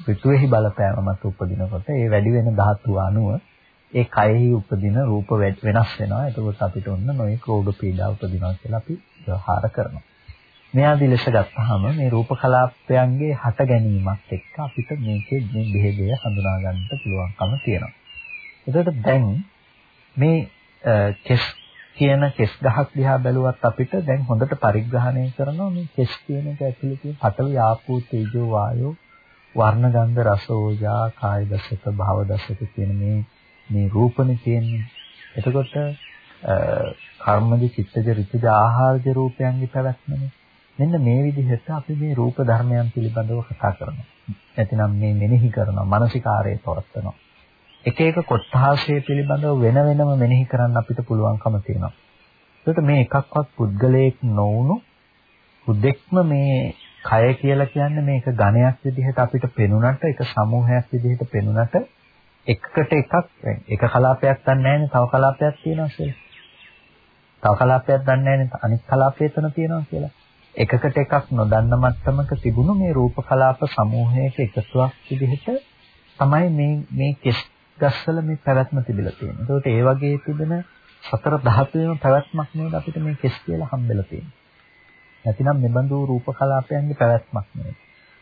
ඍතුවේහි බලපෑම මත උපදිනකොට ඒ වැඩි වෙන ධාතු අණුව ඒ කයෙහි උපදින රූප වෙනස් වෙනවා. එතකොට අපිට ඔන්න නොයෙක් රෝග පීඩා උපදිනවා කියලා අපි ව්‍යවහාර කරනවා. මේ ආදි ලෙස ගත්තාම මේ රූප කලාපයන්ගේ හට ගැනීමත් එක්ක අපිට මේකේ මේ බෙහෙදය හඳුනා ගන්නට පුළුවන්කම තියෙනවා. එතකොට දැන් මේ කෙස් කියන කෙස් ගහක් දිහා බැලුවත් අපිට දැන් හොඳට පරිග්‍රහණය කරනවා මේ කෙස් කියන එක ඇතුළේ තියෙන පඨවි ආපෝ තේජෝ වායෝ වර්ණ ගන්ධ රස ඕජා කාය දසක භව දසක කියන මේ මේ රූපනේ තියෙන්නේ. එතකොට කර්මජ චිත්තජ ඍතුජ ආහාරජ රූපයන්ගේ පැවැත්මනේ. මෙන්න මේ විදිහට අපි මේ රූප ධර්මයන් පිළිබඳව කතා කරනවා. නැතිනම් මේ මෙනෙහි කරනවා, මානසිකාරයේ පවත්නවා. එක එක කොට්ටාශය පිළිබඳව වෙන වෙනම මෙනෙහි කරන්න අපිට පුළුවන්කම තියෙනවා. ඒකට මේ එකක්වත් පුද්ගලයෙක් නොවුණු උදෙක්ම මේ කය කියලා කියන්නේ මේක ඝණයක් විදිහට අපිට පෙනුනට එක සමූහයක් විදිහට පෙනුනට එකකට එකක් එක කලාපයක් ගන්න නැහැනේ තව කලාපයක් තියෙනවා කියලා. තව කලාපයක් ගන්න නැහැනේ අනිත් කලාපය එතන තියෙනවා කියලා. එකකට එකක් නොදන්න මට්ටමක තිබුණු මේ රූප කලාප සමූහයක එකතුවක් විදිහට තමයි මේ මේ කෙස් ගස්වල මේ පැවැත්ම තිබිලා තියෙන්නේ. ඒකට ඒ වගේ තිබෙන සතර ධාතුවේම පැවැත්මක් නේද අපිට මේ කෙස් කියලා හම්බෙලා තියෙන්නේ. නැතිනම් මෙබඳු රූප කලාපයන්ගේ පැවැත්මක් නෙවෙයි.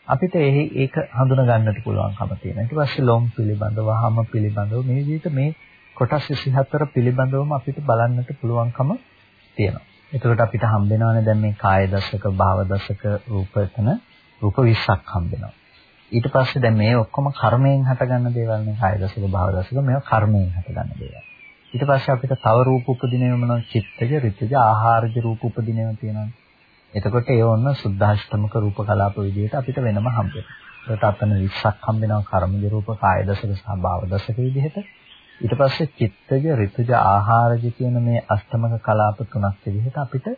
අපිට ඒක හඳුනා ගන්නට පුළුවන්කම තියෙනවා. ඊට පස්සේ ලොම් පිළිබඳව, හම පිළිබඳව මේ විදිහට මේ කොටස් 24 පිළිබඳවම අපිට බලන්නට පුළුවන්කම තියෙනවා. එතකොට අපිට හම්බෙනවානේ දැන් මේ කාය දශක, භාව දශක රූප එතන රූප 20ක් හම්බෙනවා. ඊට පස්සේ දැන් මේ ඔක්කොම කර්මයෙන් හටගන්න දේවල් නේ කාය දශක, භාව දශක මේවා කර්මයෙන් හටගන්න දේවල්. ඊට පස්සේ අපිට තව රූප උපදිනේම මොනවා චිත්තජ, ඍතුජ, ආහාරජ රූප උපදිනේම තියෙනවා. එතකොට ඒ වොන්න සුද්ධාෂ්ටමක රූප කලාප විදිහට අපිට වෙනම හම්බෙනවා. ඒකට අතන 20ක් හම්බෙනවා කර්මජ රූප, කාය දශක සහ භාව දශක විදිහට. ඊට පස්සේ චිත්තජ, ඍතුජ, ආහාරජ කියන මේ අෂ්ටමක කලාප තුනක් විදිහට අපිට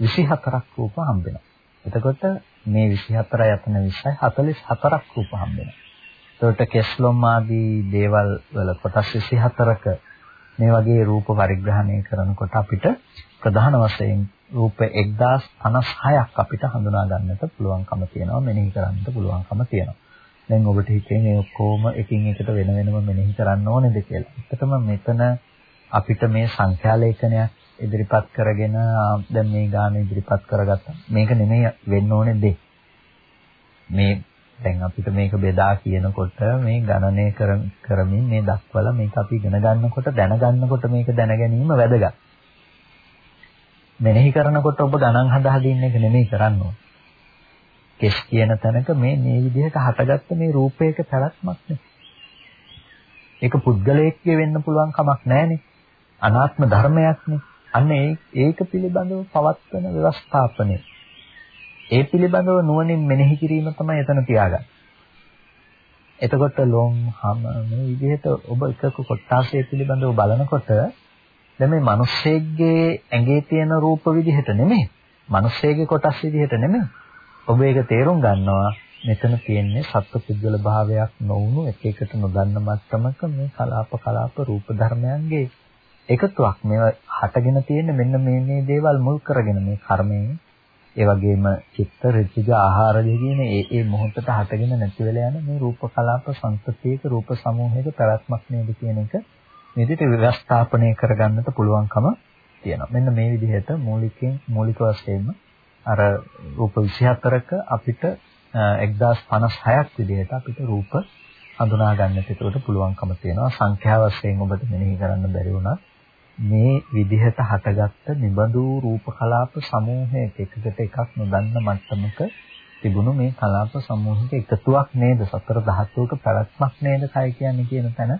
24ක් රූප හම්බෙනවා. එතකොට මේ 24යි අතන 20යි 44ක් රූප හම්බෙනවා. එතකොට කෙස්ලොම් ආදී දේවල් වල කොටස් 24ක මේ වගේ රූප පරිග්‍රහණය කරනකොට අපිට ප්‍රධාන වශයෙන් රූප 1056ක් අපිට හඳුනා ගන්නට පුළුවන්කම තියෙනවා මෙනෙහි කරන්නට පුළුවන්කම තියෙනවා. දැන් ඔබට හිතේ මේ ඔක්කොම එකින් එකට වෙන වෙනම මෙනෙහි කරන්න ඕනේද කියලා. ඇත්තටම මෙතන අපිට මේ සංඛ්‍යා ලේඛනයක් ඉදිරිපත් කරගෙන දැන් මේ ගාන ඉදිරිපත් කරගත්තා. මේක නෙමෙයි වෙන්න ඕනේ දෙ. මේ දැන් අපිට මේක බෙදා කියනකොට මේ ගණනය කරමින් මේ දක්වලා මේක අපි ඉගෙන ගන්නකොට දැනගන්නකොට මේක දැන ගැනීම වැදගත්. මෙනෙහි කරනකොට ඔබ ගණන් හදා හදින්න එක නෙමෙයි කරන්න ඕනේ. කෙස් කියන තැනක මේ මේ විදිහට හටගත්ත මේ රූපයක පැවැත්මක් නේ. ඒක පුද්ගලයෙක්ගේ වෙන්න පුළුවන් කමක් නැහැනේ. අනාත්ම ධර්මයක් නේ. අන්න ඒක පිළිබඳව පවත්වන ව්‍යවස්ථාපනය. ඒ පිළිබඳව නුවණින් මෙනෙහි කිරීම තමයි එතන තියාගන්නේ. එතකොට ලොම් හම මේ විදිහට ඔබ එකක කොටාසේ පිළිබඳව බලනකොට දැන් මේ මිනිස්සෙගේ ඇඟේ තියෙන රූප විදිහට නෙමෙයි. මිනිස්සෙගේ කොටස් විදිහට නෙමෙයි. ඔබ ඒක තේරුම් ගන්නවා මෙතන තියෙන්නේ සත්පුද්ගල භාවයක් නොවුණු එක එකට නොදන්න මට්ටමක මේ කලාප කලාප රූප ධර්මයන්ගේ එකතුවක් මේවා හටගෙන තියෙන්නේ මෙන්න මේ මේ දේවල් මුල් කරගෙන මේ කර්මයෙන් ඒ වගේම චිත්ත ඍතිජ ආහාරජ කියන ඒ ඒ මොහොතට හටගෙන නැති වෙලා යන මේ රූප කලාප සංස්කෘතියක රූප සමූහයක පැවැත්මක් නේද කියන එක මේ විදිහට ව්‍යවස්ථාපනය කරගන්නට පුළුවන්කම තියෙනවා. මෙන්න මේ විදිහට මූලිකයෙන් මූලික වශයෙන්ම අර රූප 24ක අපිට 1056ක් විදිහට අපිට රූප හඳුනා ගන්නට ඒකට පුළුවන්කම තියෙනවා. සංඛ්‍යා වශයෙන් ඔබට මෙනෙහි කරන්න බැරි වුණත් මේ විදිහට හටගත්ත නිබඳු රූප කලාප සමූහයක එකකට එකක් නොදන්න මට්ටමක තිබුණු මේ කලාප සමූහික එකතුවක් නේද? සතර ධාතුවක පැවැත්මක් නේද කය කියන්නේ කියන තැන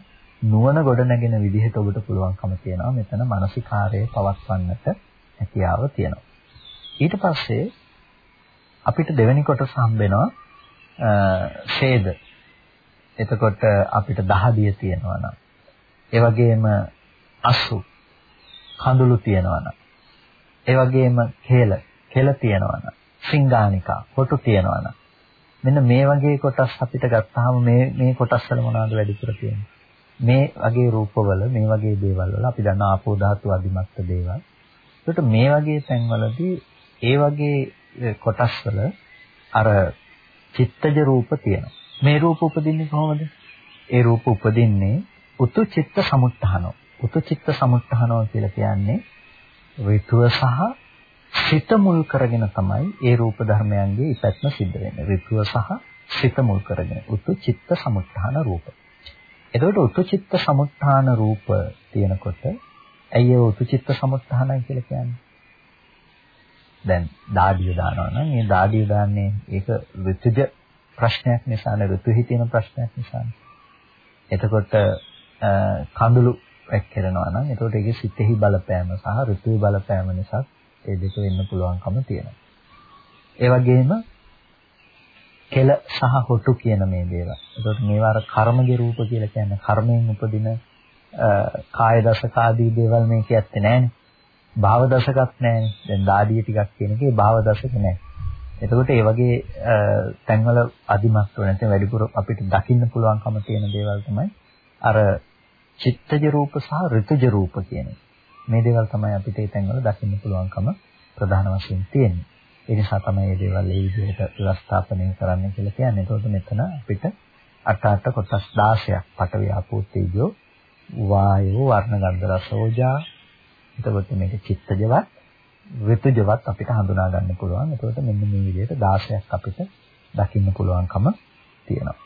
නුවණ ගොඩ නැගෙන විදිහට ඔබට පුළුවන්කම තියෙනවා. මෙතන මානසිකාරයේ පවත්වන්නට හැකියාව තියෙනවා. ඊට පස්සේ අපිට දෙවෙනි කොටස හම්බ වෙනවා ඡේද. එතකොට අපිට දහදිය තියෙනවා නම්. ඒ වගේම අසු. කඳුළු තියෙනවා නම් ඒ වගේම කේල කෙල තියෙනවා නම් සිංගානිකා කොටු තියෙනවා නම් මෙන්න මේ වගේ කොටස් අපිට ගත්තාම මේ මේ කොටස් වල මොනවද වැඩිපුර තියෙන්නේ? මේ වගේ රූපවල මේ වගේ දේවල් වල අපි දන්නා ආපෝ ධාතු අධිමත්ත දේවල්. ඒකට මේ වගේ තැන්වලදී ඒ වගේ කොටස් වල අර චිත්තජ රූප තියෙනවා. මේ රූප උපදින්නේ කොහොමද? ඒ රූප උපදින්නේ උතු චිත්ත සමුත්ථානෝ. උතු චිත්ත සමුත්ථානෝ කියලා කියන්නේ ඍතුව සහ සිත මුල් කරගෙන තමයි ඒ රූප ධර්මයන්ගේ ඉපැත්ම සිද්ධ වෙන්නේ. ඍතුව සහ සිත මුල් කරගෙන උතු චිත්ත සමුත්ථාන රූප. එතකොට උතු චිත්ත සමුත්ථාන රූප තියෙනකොට ඇයි ඒ උතු චිත්ත සමුත්ථානයි කියලා කියන්නේ? දැන් දාඩිය දානවා නම් මේ දාඩිය දාන්නේ ඒක ඍතුජ ප්‍රශ්නයක් නිසා නේ ඍතුහි තියෙන ප්‍රශ්නයක් නිසා. එතකොට කඳුළු එක්කරනවා නම් එතකොට ඒකේ සිතෙහි බලපෑම සහ ඍතුවේ බලපෑම නිසා ඒ දෙක වෙන්න පුළුවන්කම තියෙනවා. ඒ වගේම කෙල සහ හොටු කියන මේ දේවල්. එතකොට මේවා අර කර්මගේ රූප කියලා කියන්නේ කර්මයෙන් උපදින කාය දසක ආදී දේවල් මේකේ ඇත්තේ නැහැනේ. භාව දසකත් නැහැනේ. දැන් දාඩිය ටිකක් කියන එකේ භාව දසක නැහැ. එතකොට ඒ වගේ තැන්වල අදිමත් වෙන නැත්නම් වැඩිපුර අපිට දකින්න පුළුවන්කම තියෙන දේවල් තමයි අර චිත්තජ රූප සහ ඍතුජ රූප කියන්නේ. මේ දේවල් තමයි අපිට ඒ තැන්වල දකින්න පුළුවන්කම ප්‍රධාන වශයෙන් තියෙන්නේ. ඒ නිසා තමයි මේ දේවල් ඒ විදිහට ව්‍යවස්ථාපනය කරන්න කියලා කියන්නේ. එතකොට මෙතන අපිට අට අට කොටස් 16ක් පඨවි ආපෝ තේජෝ වායෝ වර්ණ ගන්ධ රස ඕජා එතකොට මේක චිත්තජවත් ඍතුජවත් අපිට හඳුනා ගන්න පුළුවන්. ඒකට මෙන්න මේ විදිහට 16ක් අපිට දකින්න පුළුවන්කම තියෙනවා.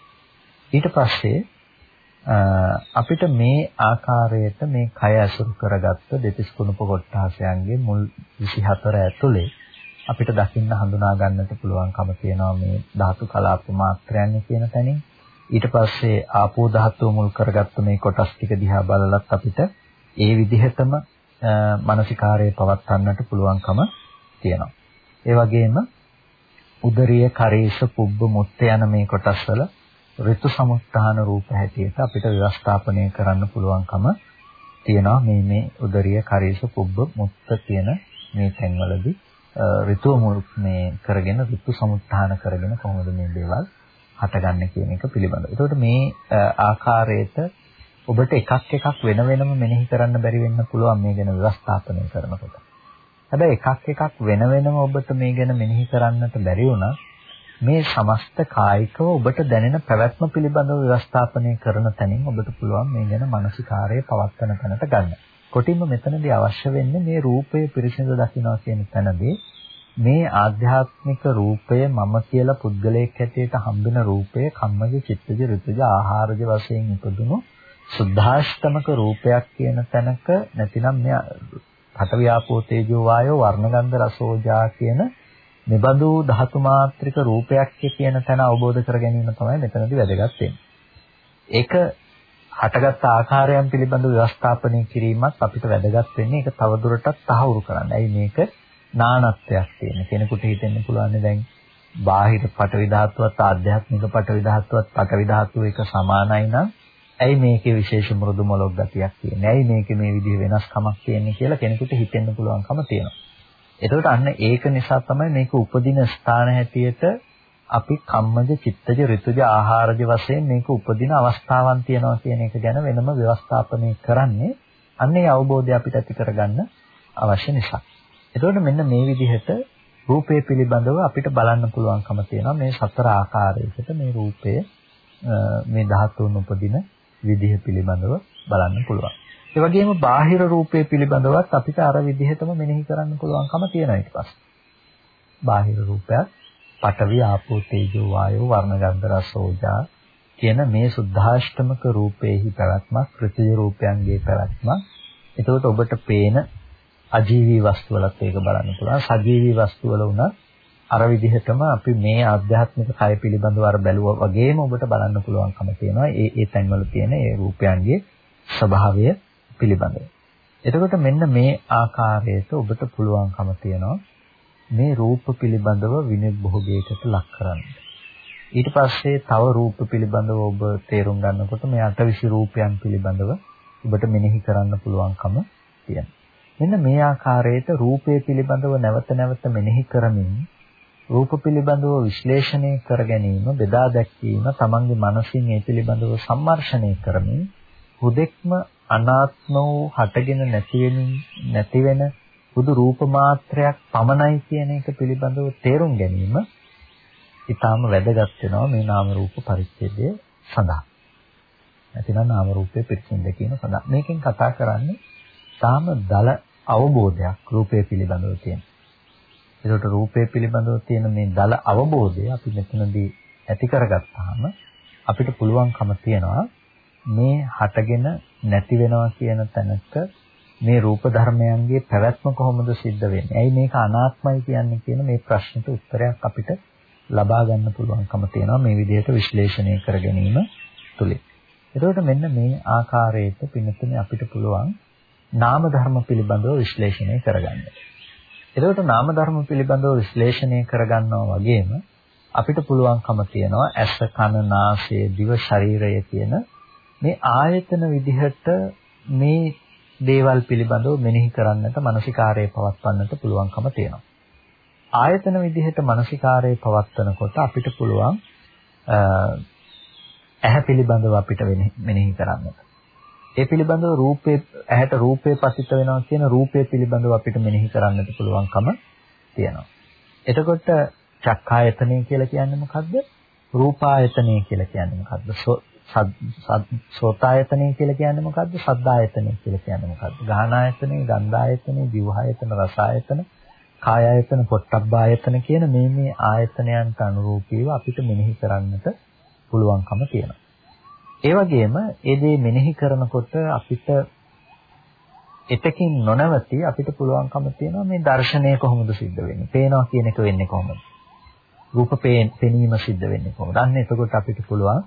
ඊට පස්සේ අපිට මේ ආකාරයට මේ කය අසුරු කරගත්ත දෙතිස් කුණප කොට්ටාසයන්ගේ මුල් 24 ඇතුලේ අපිට දකින්න හඳුනා ගන්නට පුළුවන්කම තියෙනවා මේ ධාතු කලාප මාත්‍රයන් කියන තැනින් ඊට පස්සේ ආපෝ ධාතුව මුල් කරගත්ත මේ කොටස් ටික දිහා බලලත් අපිට ඒ විදිහටම මානසිකාරයේ පවත්වන්නට පුළුවන්කම තියෙනවා. ඒ වගේම උදරීය කරේශ පුබ්බ මුත්ත යන මේ කොටස්වල ඍතු සමුත්ථාන රූප හැටියට අපිට ව්‍යවස්ථාපනය කරන්න පුළුවන්කම තියෙනවා මේ මේ උදරීය කරේශ පුබ්බ මුත්ත කියන මේ තැන්වලදී ඍතුව මුල් මේ කරගෙන ඍතු සමුත්ථාන කරගෙන කොහොමද මේ දේවල් හටගන්නේ කියන එක පිළිබඳව. ඒකට මේ ආකාරයට ඔබට එකක් එකක් වෙන වෙනම මෙනෙහි කරන්න බැරි වෙන්න පුළුවන් මේ ගැන ව්‍යවස්ථාපනය කරනකොට. හැබැයි එකක් එකක් වෙන වෙනම ඔබට මේ ගැන මෙනෙහි කරන්නට බැරි වුණා මේ සමස්ත කායිකව ඔබට දැනෙන පැවැත්ම පිළිබඳව ව්‍යවස්ථාපනය කරන තැනින් ඔබට පුළුවන් මේ ගැන මානසිකාරය පවත්වන තැනට ගන්න. කොටින්ම මෙතනදී අවශ්‍ය වෙන්නේ මේ රූපය පිරිසිදු දකින්නවා කියන තැනදී මේ ආධ්‍යාත්මික රූපය මම කියලා පුද්ගලයෙක් හැටියට හම්බෙන රූපය කම්මජ චිත්තජ ඍතුජ ආහාරජ වශයෙන් ඉපදුණු සුද්ධාෂ්ටමක රූපයක් කියන තැනක නැතිනම් මෙය පඨවි ආපෝ තේජෝ වායෝ වර්ණගන්ධ රසෝජා කියන නිබඳු ධාතු මාත්‍රික රූපයක් කියන තැන අවබෝධ කර ගැනීම තමයි මෙතනදී වැදගත් වෙන්නේ. ඒක හටගත් ආකාරයන් පිළිබඳව ව්‍යවස්ථාපනය කිරීමත් අපිට වැදගත් වෙන්නේ ඒක තවදුරටත් තහවුරු කරන්න. ඇයි මේක නානත්වයක් තියෙන. කෙනෙකුට හිතෙන්න පුළුවන් දැන් බාහිර පටවි ධාතුවත් ආධ්‍යාත්මික පටවි ධාතුවත් පටවි ධාතුව එක සමානයි නම් ඇයි මේකේ විශේෂ මෘදු මොලොක් ගතියක් තියෙන්නේ? ඇයි මේකේ මේ විදිහ වෙනස්කමක් තියෙන්නේ කියලා කෙනෙකුට හිතෙන්න පුළුවන්කම තියෙනවා. එතකොට අන්න ඒක නිසා තමයි මේක උපදින ස්ථාන හැටියට අපි කම්මජ, චිත්තජ, ඍතුජ, ආහාරජ වශයෙන් මේක උපදින අවස්ථාවන් තියෙනවා කියන එක ගැන වෙනම ව්‍යවස්ථාපනය කරන්නේ අන්න ඒ අවබෝධය අපිට ඇති කරගන්න අවශ්‍ය නිසා. එතකොට මෙන්න මේ විදිහට රූපය පිළිබඳව අපිට බලන්න පුළුවන්කම තියෙනවා මේ සතර ආකාරයකට මේ රූපය මේ ධාතුන් උපදින විදිහ පිළිබඳව බලන්න පුළුවන්. ඒ වගේම බාහිර රූපේ පිළිබඳවත් අපිට අර විදිහටම මෙනෙහි කරන්න පුළුවන්කම තියෙනවා ඊට පස්සේ. බාහිර රූපයක් පඨවි ආපෝ තේජෝ වායෝ වර්ණ ගන්ධ රස ඕජා කියන මේ සුද්ධාෂ්ටමක රූපේහි පැවැත්මක් ත්‍රිතිය රූපයන්ගේ පැවැත්මක් එතකොට ඔබට පේන අජීවී වස්තු වලත් ඒක බලන්න පුළුවන්. සජීවී වස්තු වල උනත් අර විදිහටම අපි මේ ආධ්‍යාත්මික කය පිළිබඳව අර බැලුවා වගේම ඔබට බලන්න පුළුවන්කම තියෙනවා. ඒ ඒ තැන්වල තියෙන ඒ රූපයන්ගේ ස්වභාවය පිළිබඳව. එතකොට මෙන්න මේ ආකාරයට ඔබට පුළුවන්කම තියෙනවා මේ රූප පිළිබඳව විනිභෝගයකට ලක් කරන්න. ඊට පස්සේ තව රූප පිළිබඳව ඔබ තේරුම් ගන්නකොට මේ අටවිසි රූපයන් පිළිබඳව ඔබට මෙනෙහි කරන්න පුළුවන්කම තියෙනවා. මෙන්න මේ ආකාරයට රූපය පිළිබඳව නැවත නැවත මෙනෙහි කරමින් රූප පිළිබඳව විශ්ලේෂණය කර ගැනීම බෙදා දැක්වීම තමන්ගේ මනසින් ඒ පිළිබඳව සම්මර්ෂණය කරමින් හුදෙක්ම අනාත්ම වූ හටගෙන නැති වෙනින් නැති වෙන බුදු රූප මාත්‍රයක් පමණයි කියන එක පිළිබඳව තේරුම් ගැනීම ඊටාම වැදගත් වෙනවා මේ නාම රූප පරිච්ඡේදය සඳහා. නැතිනම් නාම රූපයේ පිරිසිඳ කියන සඳහා. මේකෙන් කතා කරන්නේ තාම දල අවබෝධයක් රූපය පිළිබඳව තියෙන. ඒකට රූපය පිළිබඳව තියෙන මේ දල අවබෝධය අපි මෙතනදී ඇති කරගත්තාම අපිට පුළුවන්කම තියනවා මේ හටගෙන නැති වෙනවා කියන තැනක මේ රූප ධර්මයන්ගේ පැවැත්ම කොහොමද සිද්ධ වෙන්නේ? ඇයි මේක අනාත්මයි කියන්නේ කියන මේ ප්‍රශ්නට උත්තරයක් අපිට ලබා ගන්න පුළුවන්කම තියෙනවා මේ විදිහට විශ්ලේෂණය කර ගැනීම තුලින්. එතකොට මෙන්න මේ ආකාරයට පින්නතුනේ අපිට පුළුවන් නාම ධර්ම පිළිබඳව විශ්ලේෂණය කරගන්න. එතකොට නාම ධර්ම පිළිබඳව විශ්ලේෂණය කරගන්නවා වගේම අපිට පුළුවන්කම තියෙනවා ඇස කන නාසය දිව ශරීරය කියන මේ ආයතන විදිහට මේ දේවල් පිළිබඳව මෙනෙහි කරන්නට මානසිකාරයේ පවත්වන්නට පුළුවන්කම තියෙනවා. ආයතන විදිහට මානසිකාරයේ පවත්වනකොට අපිට පුළුවන් ඇහැ පිළිබඳව අපිට මෙනෙහි කරන්නට. ඒ පිළිබඳව රූපේ ඇහැට රූපේ පතිත වෙනවා කියන රූපය පිළිබඳව අපිට මෙනෙහි කරන්නට පුළුවන්කම තියෙනවා. එතකොට චක්කායතනය කියලා කියන්නේ මොකද්ද? රූපායතනය කියලා කියන්නේ මොකද්ද? සෝතායතනය කියලා කියන්නේ මොකද්ද? සද්දායතනය කියලා කියන්නේ මොකද්ද? ගාහනායතනය, ගන්ධායතනය, දිවහායතන, රසායතන, කායායතන, පොට්ටබ්බායතන කියන මේ මේ ආයතනයන්ට අනුරූපීව අපිට මෙනෙහි කරන්නට පුළුවන්කම තියෙනවා. ඒ වගේම ඒ දේ මෙනෙහි කරනකොට අපිට එතකින් නොනවති අපිට පුළුවන්කම තියෙනවා මේ දර්ශනය කොහොමද සිද්ධ වෙන්නේ? පේනවා කියන එක වෙන්නේ කොහොමද? රූප පෙනීම සිද්ධ වෙන්නේ කොහොමද? අන්න එතකොට අපිට පුළුවන්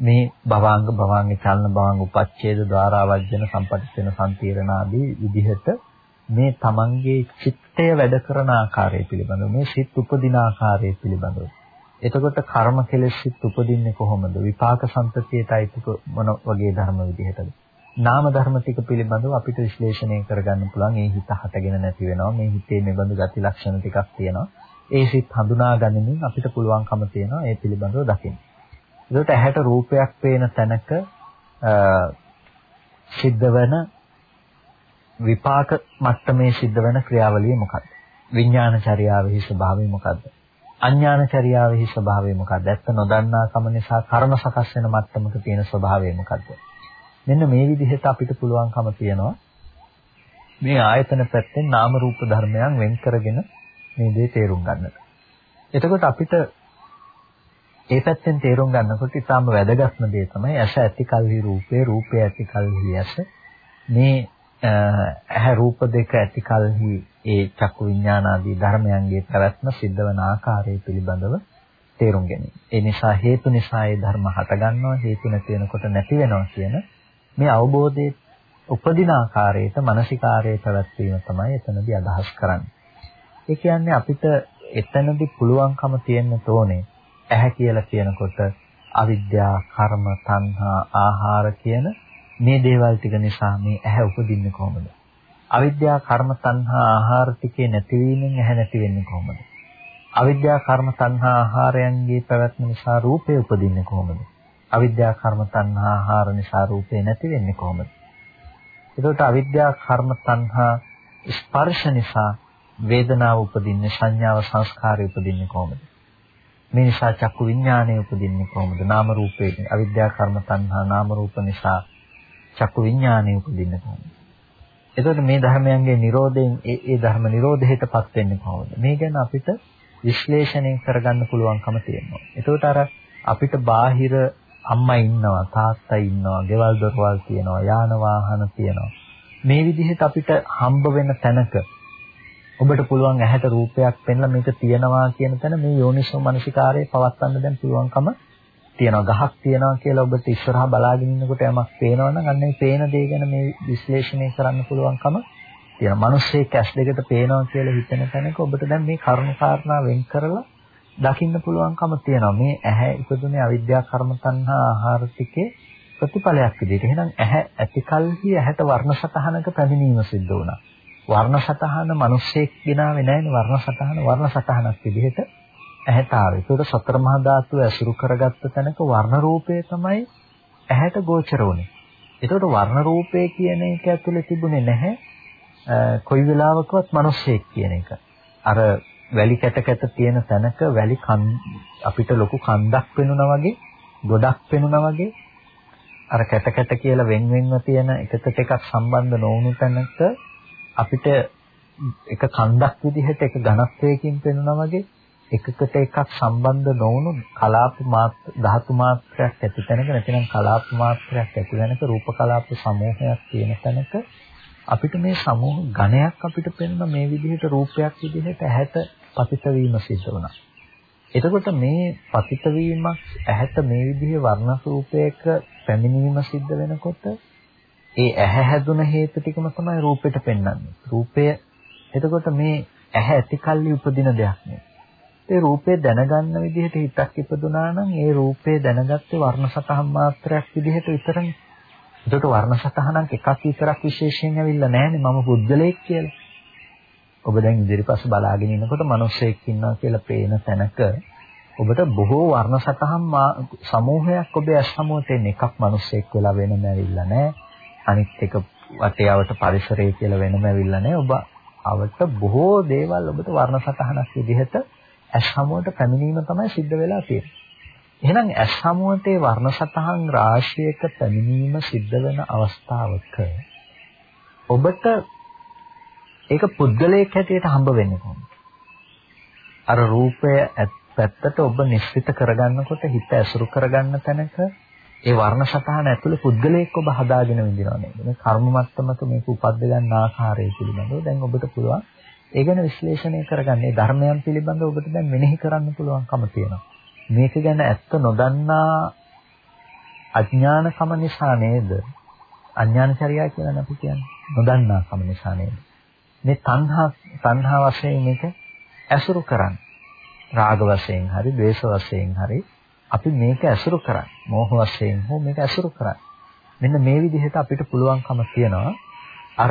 මේ භවාංග භවාංග චලන භවාංග උපච්ඡේද ద్వාරාවජ්ජන සම්පටිච්ඡන සම්තිරණ ආදී විදිහට මේ තමන්ගේ චිත්තය වැඩ කරන ආකාරය පිළිබඳව මේ සිත් උපදින ආකාරය පිළිබඳව එතකොට කර්ම කෙලෙස් සිත් උපදින්නේ කොහොමද? විපාක සම්පතියට අයිති මොන වගේ ධර්ම විදිහටද? නාම ධර්ම ටික පිළිබඳව අපිට විශ්ලේෂණය කරගන්න පුළුවන්. ඒ හිත හටගෙන නැති වෙනවා. මේ හිතේ මෙබඳු ගති ලක්ෂණ ටිකක් තියෙනවා. ඒ සිත් හඳුනා ගනිමින් අපිට පුළුවන්කම තියෙනවා ඒ පිළිබඳව දකින්න. ඒකට ඇහැට රූපයක් පේන තැනක සිද්ධ වෙන විපාක මට්ටමේ සිද්ධ වෙන ක්‍රියාවලිය මොකක්ද? විඥාන චර්යාවෙහි ස්වභාවය මොකක්ද? අඥානචර්යාවෙහි ස්වභාවය මොකක්ද? ඇත්ත නොදන්නා කම නිසා කර්ම සකස් වෙන මට්ටමක තියෙන ස්වභාවය මොකක්ද? මෙන්න මේ විදිහට අපිට පුළුවන්කම තියෙනවා මේ ආයතන පැත්තෙන් නාම රූප ධර්මයන් වෙන් කරගෙන මේ දේ තේරුම් ගන්නට. එතකොට අපිට ඒ පැත්තෙන් තේරුම් ගන්නකොට ඉතාම වැදගත්ම දේ තමයි ඇස ඇති කල්හි රූපේ රූපය ඇති කල්හි ඇස මේ ඇහැ රූප දෙක ඇති කලෙහි ඒ චක්කු විඥාන ආදී ධර්මයන්ගේ පැවැත්ම සිද්ධ වන ආකාරය පිළිබඳව තේරුම් ගැනීම. ඒ නිසා හේතු නිසා ඒ ධර්ම හටගන්නවා හේතු නැති වෙනකොට නැති වෙනවා කියන මේ අවබෝධයේ උපදින ආකාරයට මානසිකාරයේ පැවැත්වීම තමයි එතනදී අදහස් කරන්නේ. ඒ කියන්නේ අපිට එතනදී පුළුවන්කම තියෙන්න තෝනේ ඇහැ කියලා කියනකොට අවිද්‍යා, කර්ම, තණ්හා, ආහාර කියන මේ දේවල් ටික නිසා මේ ඇහැ උපදින්නේ කොහොමද? අවිද්‍යා කර්ම තණ්හා ආහාර ටිකේ නැතිවීමෙන් ඇහැ නැති වෙන්නේ කොහොමද? අවිද්‍යා කර්ම තණ්හා ආහාරයන්ගේ පැවැත්ම නිසා රූපේ උපදින්නේ කොහොමද? අවිද්‍යා කර්ම තණ්හා ආහාර නිසා රූපේ නැති වෙන්නේ කොහොමද? එතකොට අවිද්‍යා කර්ම තණ්හා ස්පර්ශ නිසා වේදනාව උපදින්නේ සංඥාව සංස්කාරය උපදින්නේ කොහොමද? මේ නිසා චක්කු විඥානය උපදින්නේ කොහොමද? නාම රූපේ අවිද්‍යා කර්ම තණ්හා නාම රූප නිසා චක්කු විඥානය උපදින්න කොහොමද? එතකොට මේ ධර්මයන්ගේ Nirodhen ඒ ඒ ධර්ම Nirodheටපත් වෙන්නේ කොහොමද? මේ ගැන අපිට විශ්ලේෂණය කරගන්න පුළුවන්කම තියෙනවා. එතකොට අර අපිට බාහිර අම්මා ඉන්නවා, තාත්තා ඉන්නවා, ගෙවල් දොරවල් තියෙනවා, යාන වාහන තියෙනවා. මේ විදිහට අපිට හම්බ වෙන තැනක ඔබට පුළුවන් ඇහැට රූපයක් පෙන්ලා මේක තියනවා කියන තැන මේ යෝනිසෝ මනසිකාරයේ පවත්වන්න දැන් පුළුවන්කම තියෙනවා. ගහක් තියනවා කියලා ඔබට ඉස්සරහා බලාගෙන ඉන්නකොට යමක් පේනවනම් අන්න ඒ පේන දේ ගැන මේ විශ්ලේෂණය කරන්න පුළුවන්කම තියෙනවා. මිනිස්සේ කැස් දෙකට පේනවා කියලා හිතන තැනක ඔබට දැන් මේ කරුණු කාරණා වෙන් කරලා දකින්න පුළුවන්කම තියෙනවා. මේ ඇහැ ඉපදුනේ අවිද්‍යා කර්ම තණ්හා ආහාර ටිකේ ප්‍රතිඵලයක් විදිහට. එහෙනම් ඇහැ ඇතිකල්හි ඇහැට වර්ණ සතහනක පැමිණීම සිද්ධ වුණා. වර්ණ සතහන මිනිස්සෙක් ගినాවේ නැහැනේ වර්ණ සතහන වර්ණ සතහනක් විදිහට ඇහැට ආවේ. ඒකට සතර මහා ධාතු ඇසුරු කරගත්ත තැනක වර්ණ රූපය තමයි ඇහැට ගෝචර වුනේ. ඒකට වර්ණ රූපය කියන එක ඇතුලේ තිබුණේ නැහැ කොයි වෙලාවකවත් මිනිස්සෙක් කියන එක. අර වැලි කැට කැට තියෙන තැනක වැලි අපිට ලොකු කන්දක් පෙනුනා වගේ ගොඩක් පෙනුනා වගේ අර කැට කැට කියලා වෙන් වෙන්ව තියෙන එකකට එකක් සම්බන්ධ නොවුණු තැනක අපිට එක කන්දක් විදිහට එක ඝනත්වයකින් පෙනුනා වගේ එකකට එකක් සම්බන්ධ නොවුණු කලාප මාත්‍ර ධාතු මාත්‍රයක් ඇති තැනක නැතිනම් කලාප මාත්‍රයක් ඇති තැනක රූප කලාප සමූහයක් තියෙන තැනක අපිට මේ සමූහ ඝණයක් අපිට පෙනෙන මේ විදිහට රූපයක් විදිහට ඇහැට පතිත වීම සිද්ධ වුණා. එතකොට මේ පතිත වීමක් ඇහැට මේ විදිහේ වර්ණ රූපයක පැමිණීම සිද්ධ වෙනකොට ඒ ඇහැ හැදුන හේතු ටිකම තමයි රූපෙට පෙන්වන්නේ. රූපය එතකොට මේ ඇහැ ඇතිකල්ලි උපදින දෙයක් නේ. ඒ රූපේ දැනගන්න විදිහට හිතක් ඉපදුනා නම් ඒ රූපේ දැනගත්තේ වර්ණ සතහන් මාත්‍රයක් විදිහට විතරනේ. ඒකට වර්ණ සතහනක් එකක් විතරක් විශේෂයෙන් ඇවිල්ලා නැහැනේ මම පුද්ගලයෙක් කියලා. ඔබ දැන් ඉදිරිපස්ස බලාගෙන ඉනකොට මිනිස්සෙක් ඉන්නවා කියලා පේන තැනක ඔබට බොහෝ වර්ණ සතහන් සමූහයක් ඔබේ ඇස් සමුවට එන එකක් මිනිස්සෙක් වෙලා වෙනම ඇවිල්ලා නැහැ. අනිත් එක වටේවට පරිසරය කියලා වෙනම ඇවිල්ලා නැහැ. ඔබ අවට බොහෝ දේවල් ඔබට වර්ණ සතහනක් විදිහට ඇස් සමුවට පැමිණීම තමයි සිද්ධ වෙලා තියෙන්නේ. එහෙනම් ඇස් සමුවට වර්ණ සතහන් රාශියක පැමිණීම සිද්ධ වෙන අවස්ථාවක ඔබට ඒක පුද්ගලයෙක් හැටියට හම්බ වෙන්නේ කොහොමද? අර රූපය පැත්තට ඔබ නිශ්චිත කරගන්නකොට හිත ඇසුරු කරගන්න තැනක ඒ වර්ණ සතහන ඇතුලේ පුද්ගලයෙක් ඔබ හදාගෙන විඳිනවා නේද? මේ කර්ම මට්ටමක මේක උපද්ද ගන්න ආකාරය පිළිබඳව දැන් ඔබට පුළුවන් ඒ ගැන විශ්ලේෂණය කරගන්න. ඒ ධර්මයන් පිළිබඳව ඔබට දැන් මෙනෙහි කරන්න පුළුවන්කම තියෙනවා. මේක ගැන ඇත්ත නොදන්නා අඥානකම නිසා නේද? අඥානචර්යා කියලා අපි කියන්නේ. නොදන්නාකම නිසා නේද? මේ තණ්හා තණ්හා වශයෙන් මේක ඇසුරු කරන්නේ. රාග වශයෙන් හරි, ද්වේෂ වශයෙන් හරි අපි මේක ඇසුරු කරන්නේ. මෝහ වශයෙන් හෝ මේක ඇසුරු කරන්නේ. මෙන්න මේ විදිහට අපිට පුළුවන්කම තියනවා අර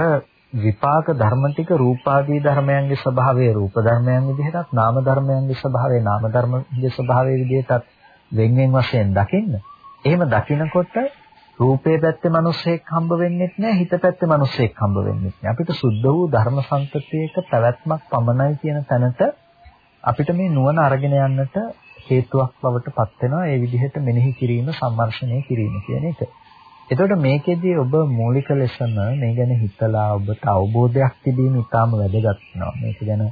විපාක ධර්ම ටික රූපාදී ධර්මයන්ගේ ස්වභාවය රූප ධර්මයන් විදිහටත් නාම ධර්මයන්ගේ ස්වභාවය නාම ධර්මයේ ස්වභාවය විදිහටත් වෙන් වෙන වශයෙන් දකින්න. එහෙම දකිනකොට රූපේ පැත්තේ මිනිස්සෙක් හම්බ වෙන්නෙත් නෑ හිත පැත්තේ මිනිස්සෙක් හම්බ වෙන්නෙත් නෑ. අපිට සුද්ධ වූ ධර්ම සංතතියක පැවැත්මක් පමණයි කියන තැනට අපිට මේ නුවණ අරගෙන යන්නට හේතුවක් බවට පත් වෙනවා ඒ විදිහට මෙනෙහි කිරීම සම්මර්ෂණය කිරීම කියන එක. එතකොට මේකෙදී ඔබ මූලික ලෙසම මේ ගැන හිතලා ඔබට අවබෝධයක් තිබීම ඉතාම වැදගත් වෙනවා. මේක ගැන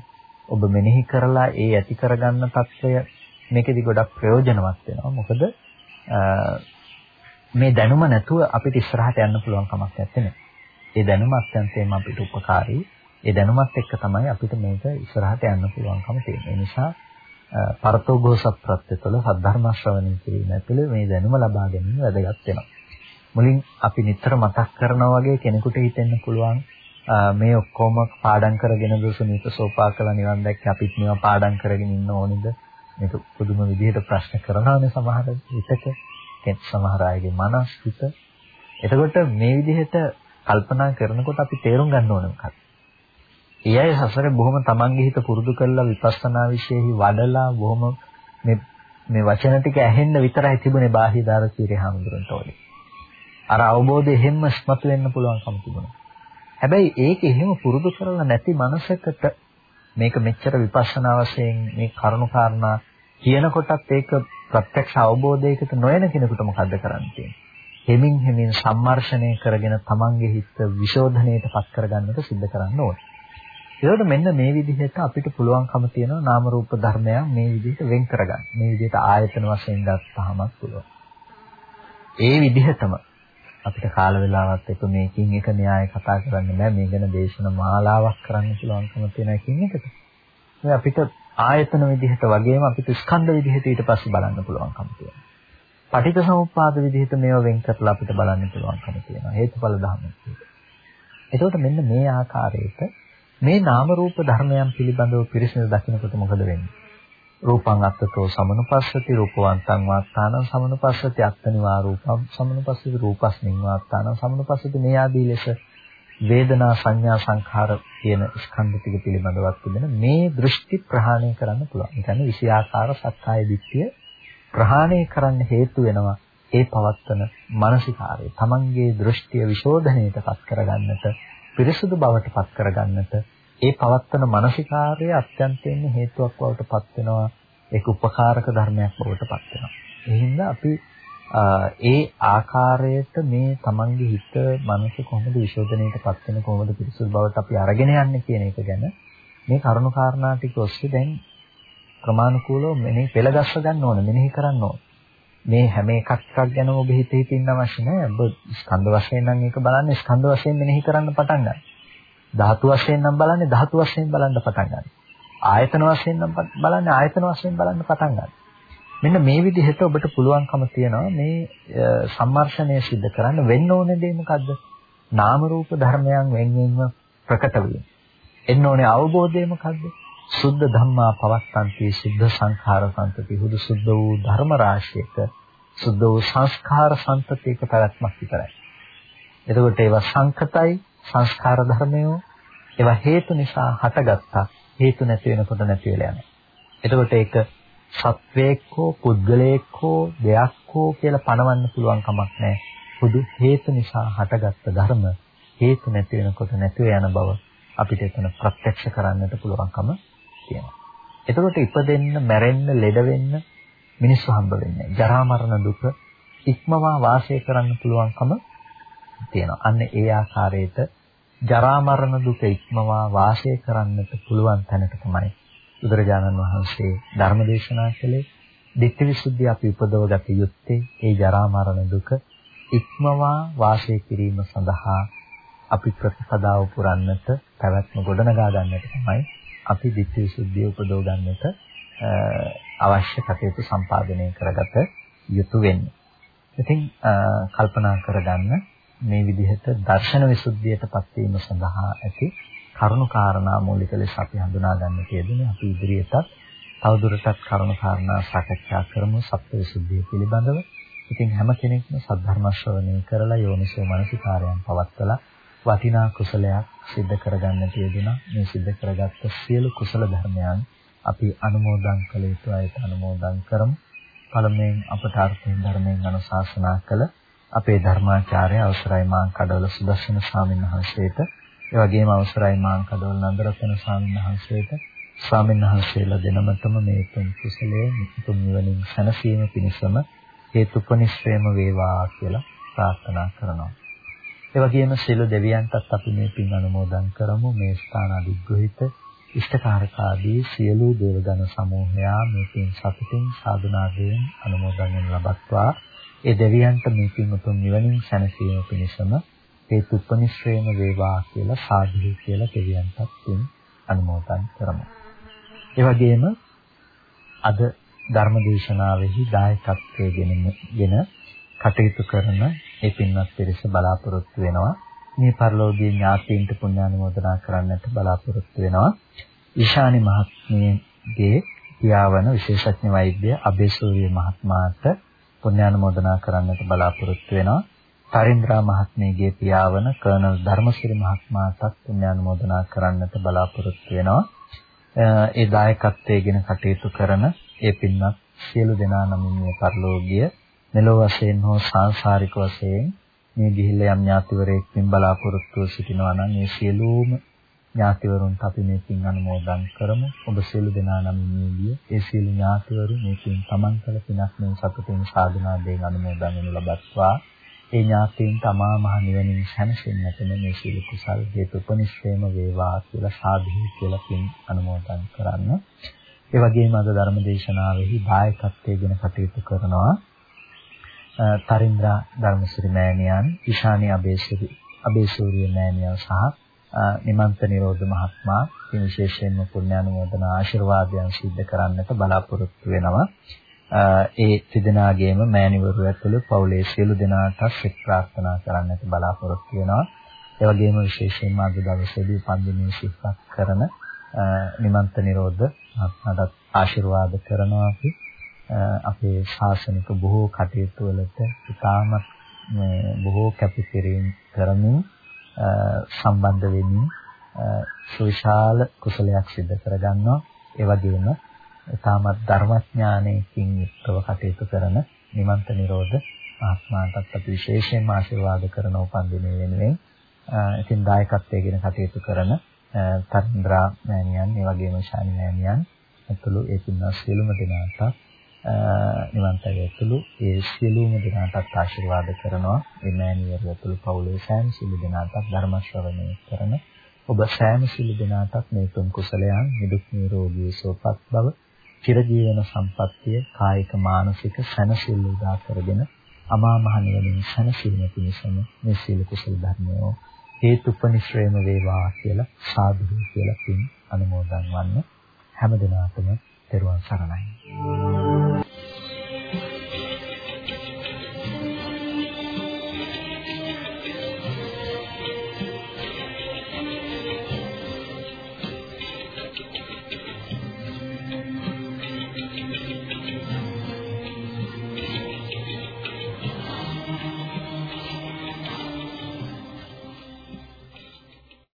ඔබ මෙනෙහි කරලා ඒ ඇති කරගන්න తත්වය මේකෙදී ගොඩක් ප්‍රයෝජනවත් වෙනවා. මොකද මේ දැනුම නැතුව අපිට ඉස්සරහට යන්න පුළුවන් කමක් නැත්තේ. ඒ දැනුම අත්‍යන්තයෙන්ම අපිට ಉಪකාරී. ඒ දැනුමත් එක්ක තමයි අපිට මේක ඉස්සරහට යන්න පුළුවන්කම තියෙන්නේ. ඒ නිසා පරතෝഘോഷත් ප්‍රත්‍ය තුළ සද්ධර්ම ශ්‍රවණය කිරීම ඇතුළේ මේ දැනුම ලබා ගැනීම වැදගත් වෙනවා. මුලින් අපි නිතර මතක් කරනා වගේ කෙනෙකුට හිතෙන්න පුළුවන් මේ ඔක්කොම පාඩම් කරගෙන දුසුනිත සෝපාකල නිවන් දැක්ක අපිත් මේවා පාඩම් කරගෙන ඉන්න ඕනේද? මේක පුදුම විදිහට ප්‍රශ්න කරනවානේ සමහර විටක. කෙත් සමහර අයගේ මනස් හිත. එතකොට මේ විදිහට කල්පනා කරනකොට අපි තේරුම් ගන්න ඕන මොකක්ද? ඒ අය සසරේ බොහොම තමන්ගේ හිත පුරුදු කරලා විපස්සනා විශේෂයි වඩලා බොහොම මේ මේ වචන ටික ඇහෙන්න විතරයි තිබුණේ බාහිදාර කීරේ හැමදෙරන්ට ඕනේ. අර අවබෝධය හැම ස්මතු වෙන්න පුළුවන්කම තිබුණා. හැබැයි ඒක එහෙම පුරුදු කරලා නැති මනසකට මේක මෙච්චර විපස්සනා වශයෙන් මේ කරුණු කාරණා කියනකොටත් ඒක ප්‍රත්‍යක්ෂ අවබෝධයකට නොයන කෙනෙකුට මොකද්ද කරන්න තියෙන්නේ? හෙමින් හෙමින් සම්මර්ෂණය කරගෙන තමන්ගේ හිත විශෝධනයට පත් කරගන්නට සිද්ධ කරන්න ඕනේ. ඒකට මෙන්න මේ විදිහට අපිට පුළුවන්කම තියෙනවා නාම රූප ධර්මයන් මේ විදිහට වෙන් කරගන්න. මේ විදිහට ආයතන වශයෙන් ගත්තාම පුළුවන්. ඒ විදිහටම අපිට කාල වේලාවත් එක මේකින් එක න්‍යාය කතා කරන්න බෑ. මේ ගැන දේශන මාලාවක් කරන්න පුළුවන්කම තියෙන එකින් එකට. මේ අපිට ආයතන විදිහට වගේම අපිට ස්කන්ධ විදිහට ඊට පස්සේ බලන්න පුළුවන්කම තියෙනවා. පටිච්ච සමුප්පාද විදිහට මේව වෙන් කරලා අපිට බලන්න පුළුවන්කම තියෙනවා. හේතුඵල ධර්ම. එතකොට මෙන්න මේ ආකාරයට මේ නාම රූප ධර්මයන් පිළිබඳව පිරිසිදු දකිනකොට මොකද වෙන්නේ? රූපං අත්තතෝ සමනුපස්සති රූපවන්තං වාත්තානං සමනුපස්සති අත්තනිවා රූපං සමනුපස්සති රූපස්මින් වාත්තානං සමනුපස්සති මේ ආදී ලෙස වේදනා සංඥා සංඛාර කියන ස්කන්ධ ටික පිළිබඳවත් තිබෙන මේ දෘෂ්ටි ප්‍රහාණය කරන්න පුළුවන්. ඒ කියන්නේ විෂයාකාර සත්‍යය දිට්ඨිය ප්‍රහාණය කරන්න හේතු වෙනවා ඒ පවත්තන මානසිකාරය. Tamanගේ දෘෂ්ටිය විශෝධනයට පත් කරගන්නට, පිරිසුදු බවට පත් කරගන්නට ඒ පවත්තන මානසිකාර්යය අත්‍යන්තයෙන් හේතුවක් බවට පත් වෙනවා. ඒක උපකාරක ධර්මයක් බවට පත් වෙනවා. ඒ හින්දා අපි ඒ ආකාරයට මේ තමන්ගේ හිත මනස කොහොමද විශෝධනයට පත් වෙන කොහොමද පිරිසුදු බවට අපි අරගෙන යන්නේ කියන එක ගැන මේ කරුණු කාරණා ටික ඔස්සේ දැන් ක්‍රමානුකූලව මෙනෙහි පෙළගස්ස ගන්න ඕන මෙනෙහි කරන්න ඕන. මේ හැම එකක් එකක් ගැන ඔබ හිත හිතින් අවශ්‍ය නැහැ ඔබ ස්කන්ධ වශයෙන් නම් ඒක බලන්නේ ස්කන්ධ වශයෙන් මෙනෙහි කරන්න පටන් ගන්න ධාතු වශයෙන් නම් බලන්නේ ධාතු වශයෙන් බලන්න පටන් ගන්නවා. ආයතන වශයෙන් නම් බලන්නේ ආයතන වශයෙන් බලන්න පටන් ගන්නවා. මෙන්න මේ විදිහට ඔබට පුළුවන්කම තියනවා මේ සම්මර්ෂණය සිද්ධ කරන්න වෙන්න ඕනේ දේ මොකද්ද? නාම රූප ධර්මයන් වෙන් වෙන්ව ප්‍රකට වීම. එන්න ඕනේ අවබෝධය මොකද්ද? සුද්ධ ධම්මා පවත්තන්ති සුද්ධ සංඛාර සම්පති හුදු සුද්ධ වූ ධර්ම රාශියක සුද්ධ වූ සංස්කාර සම්පතියක පැවැත්මක් විතරයි. එතකොට ඒවා සංකතයි සංස්කාර ධර්මයෝ ඒවා හේතු නිසා හටගත්තා හේතු නැති වෙනකොට නැති වෙලා යනවා. එතකොට ඒක සත්වයක් හෝ පුද්ගලයෙක් හෝ දෙයක් හෝ කියලා පණවන්න පුළුවන් කමක් නැහැ. පොදු හේතු නිසා හටගත්ත ධර්ම හේතු නැති වෙනකොට නැති යන බව අපිට එතන ප්‍රත්‍යක්ෂ කරන්නට පුළුවන්කම තියෙනවා. එතකොට ඉපදෙන්න, මැරෙන්න, ලෙඩ වෙන්න මිනිස්සු හම්බ වෙන්නේ. ජරා මරණ දුක ඉක්මවා වාසය කරන්න පුළුවන්කම තියෙනවා. අන්න ඒ ආකාරයට ජරා මරණ දුක ඉක්මවා වාසය කරන්නට පුළුවන් තැනට තමයි බුදුරජාණන් වහන්සේ ධර්ම දේශනා කළේ. ditthi visuddhi අපි උපදවගත යුත්තේ ඒ ජරා මරණ දුක ඉක්මවා වාසය කිරීම සඳහා අපි ප්‍රතිපදාව පුරන්නට පැවැත්ම ගොඩනගා ගන්නට තමයි අපි ditthi visuddhi උපදව ගන්නට අවශ්‍ය කටයුතු සම්පාදනය කරගත යුතු වෙන්නේ. ඉතින් කල්පනා කරගන්න මේ විදිහට දර්ශන විසුද්ධියටපත් වීම සඳහා ඇති කරුණු කාරණා මූලික ලෙස අපි හඳුනා ගන්න තියෙන්නේ අපි ඉදිරියටත් තවදුරටත් කරුණු කාරණා සාකච්ඡා කරමු සත්‍ය විසුද්ධිය පිළිබඳව. ඉතින් හැම කෙනෙක්ම සද්ධර්ම ශ්‍රවණය කරලා යෝනිසෝ මනසිකාරයන් පවත්වලා වටිනා කුසලයක් සිද්ධ කරගන්න තියෙනවා. මේ සිද්ධ කරගත්ත සියලු කුසල ධර්මයන් අපි අනුමෝදන් කළ යුතු අයට අනුමෝදන් කරමු. පළමුවෙන් අපට අර්ථයෙන් ධර්මයෙන් අනුශාසනා කළ අපේ ධර්මාචාර්ය අවසරයි මාං කඩවල සුදස්සන ස්වාමීන් වහන්සේට ඒ වගේම අවසරයි මාං කඩවල නන්දරතන ස්වාමීන් වහන්සේට ස්වාමීන් වහන්සේලා දෙනමතම මේ තුන් කුසලයේ නිතුම් නිවනින් සැනසීම පිණිසම හේතුපනිශ්‍රේම වේවා කියලා ප්‍රාර්ථනා කරනවා. ඒ වගේම සියලු දෙවියන්ටත් අපි මේ පින් අනුමෝදන් කරමු මේ ස්ථාන අධිග්‍රහිත ඉෂ්ඨකාරකාදී සියලු දේවගණ සමූහයා මේ පින් සතුටින් සාදුනාදයෙන් අනුමෝදන් ලබත්වා ඒ දෙවියන්ට මේ පින් උතුම් නිවනින් සැනසීම පිණිසම හේතු උපනිශ්‍රේම වේවා කියලා සාදු කියලා දෙවියන්ටත් පින් අනුමෝදන් කරමු. ඒ වගේම අද ධර්මදේශනාවෙහි දායකත්වයේ ගෙනගෙන කටයුතු කරන ඒ පින්වත් පිරිස බලාපොරොත්තු වෙනවා. මේ පරිලෝකීය ඥාතීන්ට පුණ්‍යානුමෝදනා කරන්නට බලාපොරොත්තු වෙනවා. ඊශානි මහත්මියගේ පියාවන විශේෂඥ වෛද්‍ය අබේසූරිය මහත්මයාට පුණ්‍යානුමෝදනා කරන්නට බලාපොරොත්තු වෙනවා. තරින්ද්‍රා මහත්මියගේ පියාවන කර්නල් ධර්මසිරි මහත්මයාටත් පුණ්‍යානුමෝදනා කරන්නට බලාපොරොත්තු වෙනවා. ඒ දායකත්වයෙන් කටයුතු කරන ඒ පින්වත් සියලු දෙනා නමින් මේ පරිලෝකීය මෙලොව වශයෙන් හෝ සාංශාරික වශයෙන් මේ ගිහිල්ලා යම් ඥාතිවරයෙක්ින් බලාපොරොත්තු සිටිනවා නම් මේ සියලුම ඥාතිවරුන්ට අපි මේ පින් අනුමෝදන් කරමු. ඔබ සියලු දෙනා නම් නියගිය ඒ සියලු ඥාතිවරු මේ පින් තමන් කළ පිනක් මේ සතුටින් සාධනා දෙයින් අනුමෝදන් වෙනු ලබත්වා. ඒ ඥාතීන් තමා මහ නිවනින් සැනසෙන්නට මේ සියලු කුසල් හේතු උපනිශ්‍රේම වේවා කියලා සාධු කියලා පින් අනුමෝදන් කරන්න. ඒ වගේම අද ධර්ම දේශනාවෙහි දායකත්වයෙන් කටයුතු කරනවා තරින්ද්‍රා ධර්මසිරි මෑණියන්, ඉශානි අබේසිරි අබේසූරිය මෑණියන් සහ නිමන්ත නිරෝධ මහත්මයා මේ විශේෂයෙන්ම පුණ්‍යානුමෝදන ආශිර්වාදයන් සිද්ධ කරන්නට බලාපොරොත්තු වෙනවා. ඒ තිදෙනාගේම මෑණිවරු ඇතුළු පවුලේ සියලු දෙනාට සිත ප්‍රාර්ථනා කරන්නට බලාපොරොත්තු වෙනවා. ඒ වගේම විශේෂයෙන්ම අද දවසේදී පන්දිනේ සිහිපත් කරන නිමන්ත නිරෝධ මහත්මයාට ආශිර්වාද කරනවා අපි. අපේ ශාසනික බොහෝ කටයුතු වලට ඉතාමත් බොහෝ කැපකිරීම කරමින් සම්බන්ධ වෙමින් සුවිශාල කුසලයක් සිදු කරගන්නවා. ඒ වගේම ඉතාමත් ධර්මඥානයකින් යුක්තව කටයුතු කරන නිමන්ත නිරෝධ ආත්මාටත් අපි විශේෂයෙන්ම ආශිර්වාද කරන උපන්දිනය වෙනුවෙන් ඉතින් දායකත්වයෙන් කටයුතු කරන තන්ද්‍රා මෑණියන්, ඒ වගේම ශානි මෑණියන් ඇතුළු ඒ පින්වත් සියලුම දෙනාට නිවන්තය ඇතුළු ඒ සියලුම දෙනාටත් ආශිර්වාද කරනවා. ඒ මෑණියරු ඇතුළු පවුලේ සෑම සිළු දෙනාටත් ධර්ම ශ්‍රවණය කරන ඔබ සෑම සිළු දෙනාටත් මේ තුන් කුසලයන් නිදුක් නිරෝගී සුවපත් බව චිරජීවන සම්පන්නිය කායික මානසික සැනසෙල්ල උදා කරගෙන අමා මහ නිවනින් සැනසීම පිණිසම මේ සීල කුසල ධර්මය හේතුපනිශ්‍රේම වේවා කියලා සාදු කියලා පින් අනුමෝදන් වන්න හැම දිනකටම තෙරුවන් සරණයි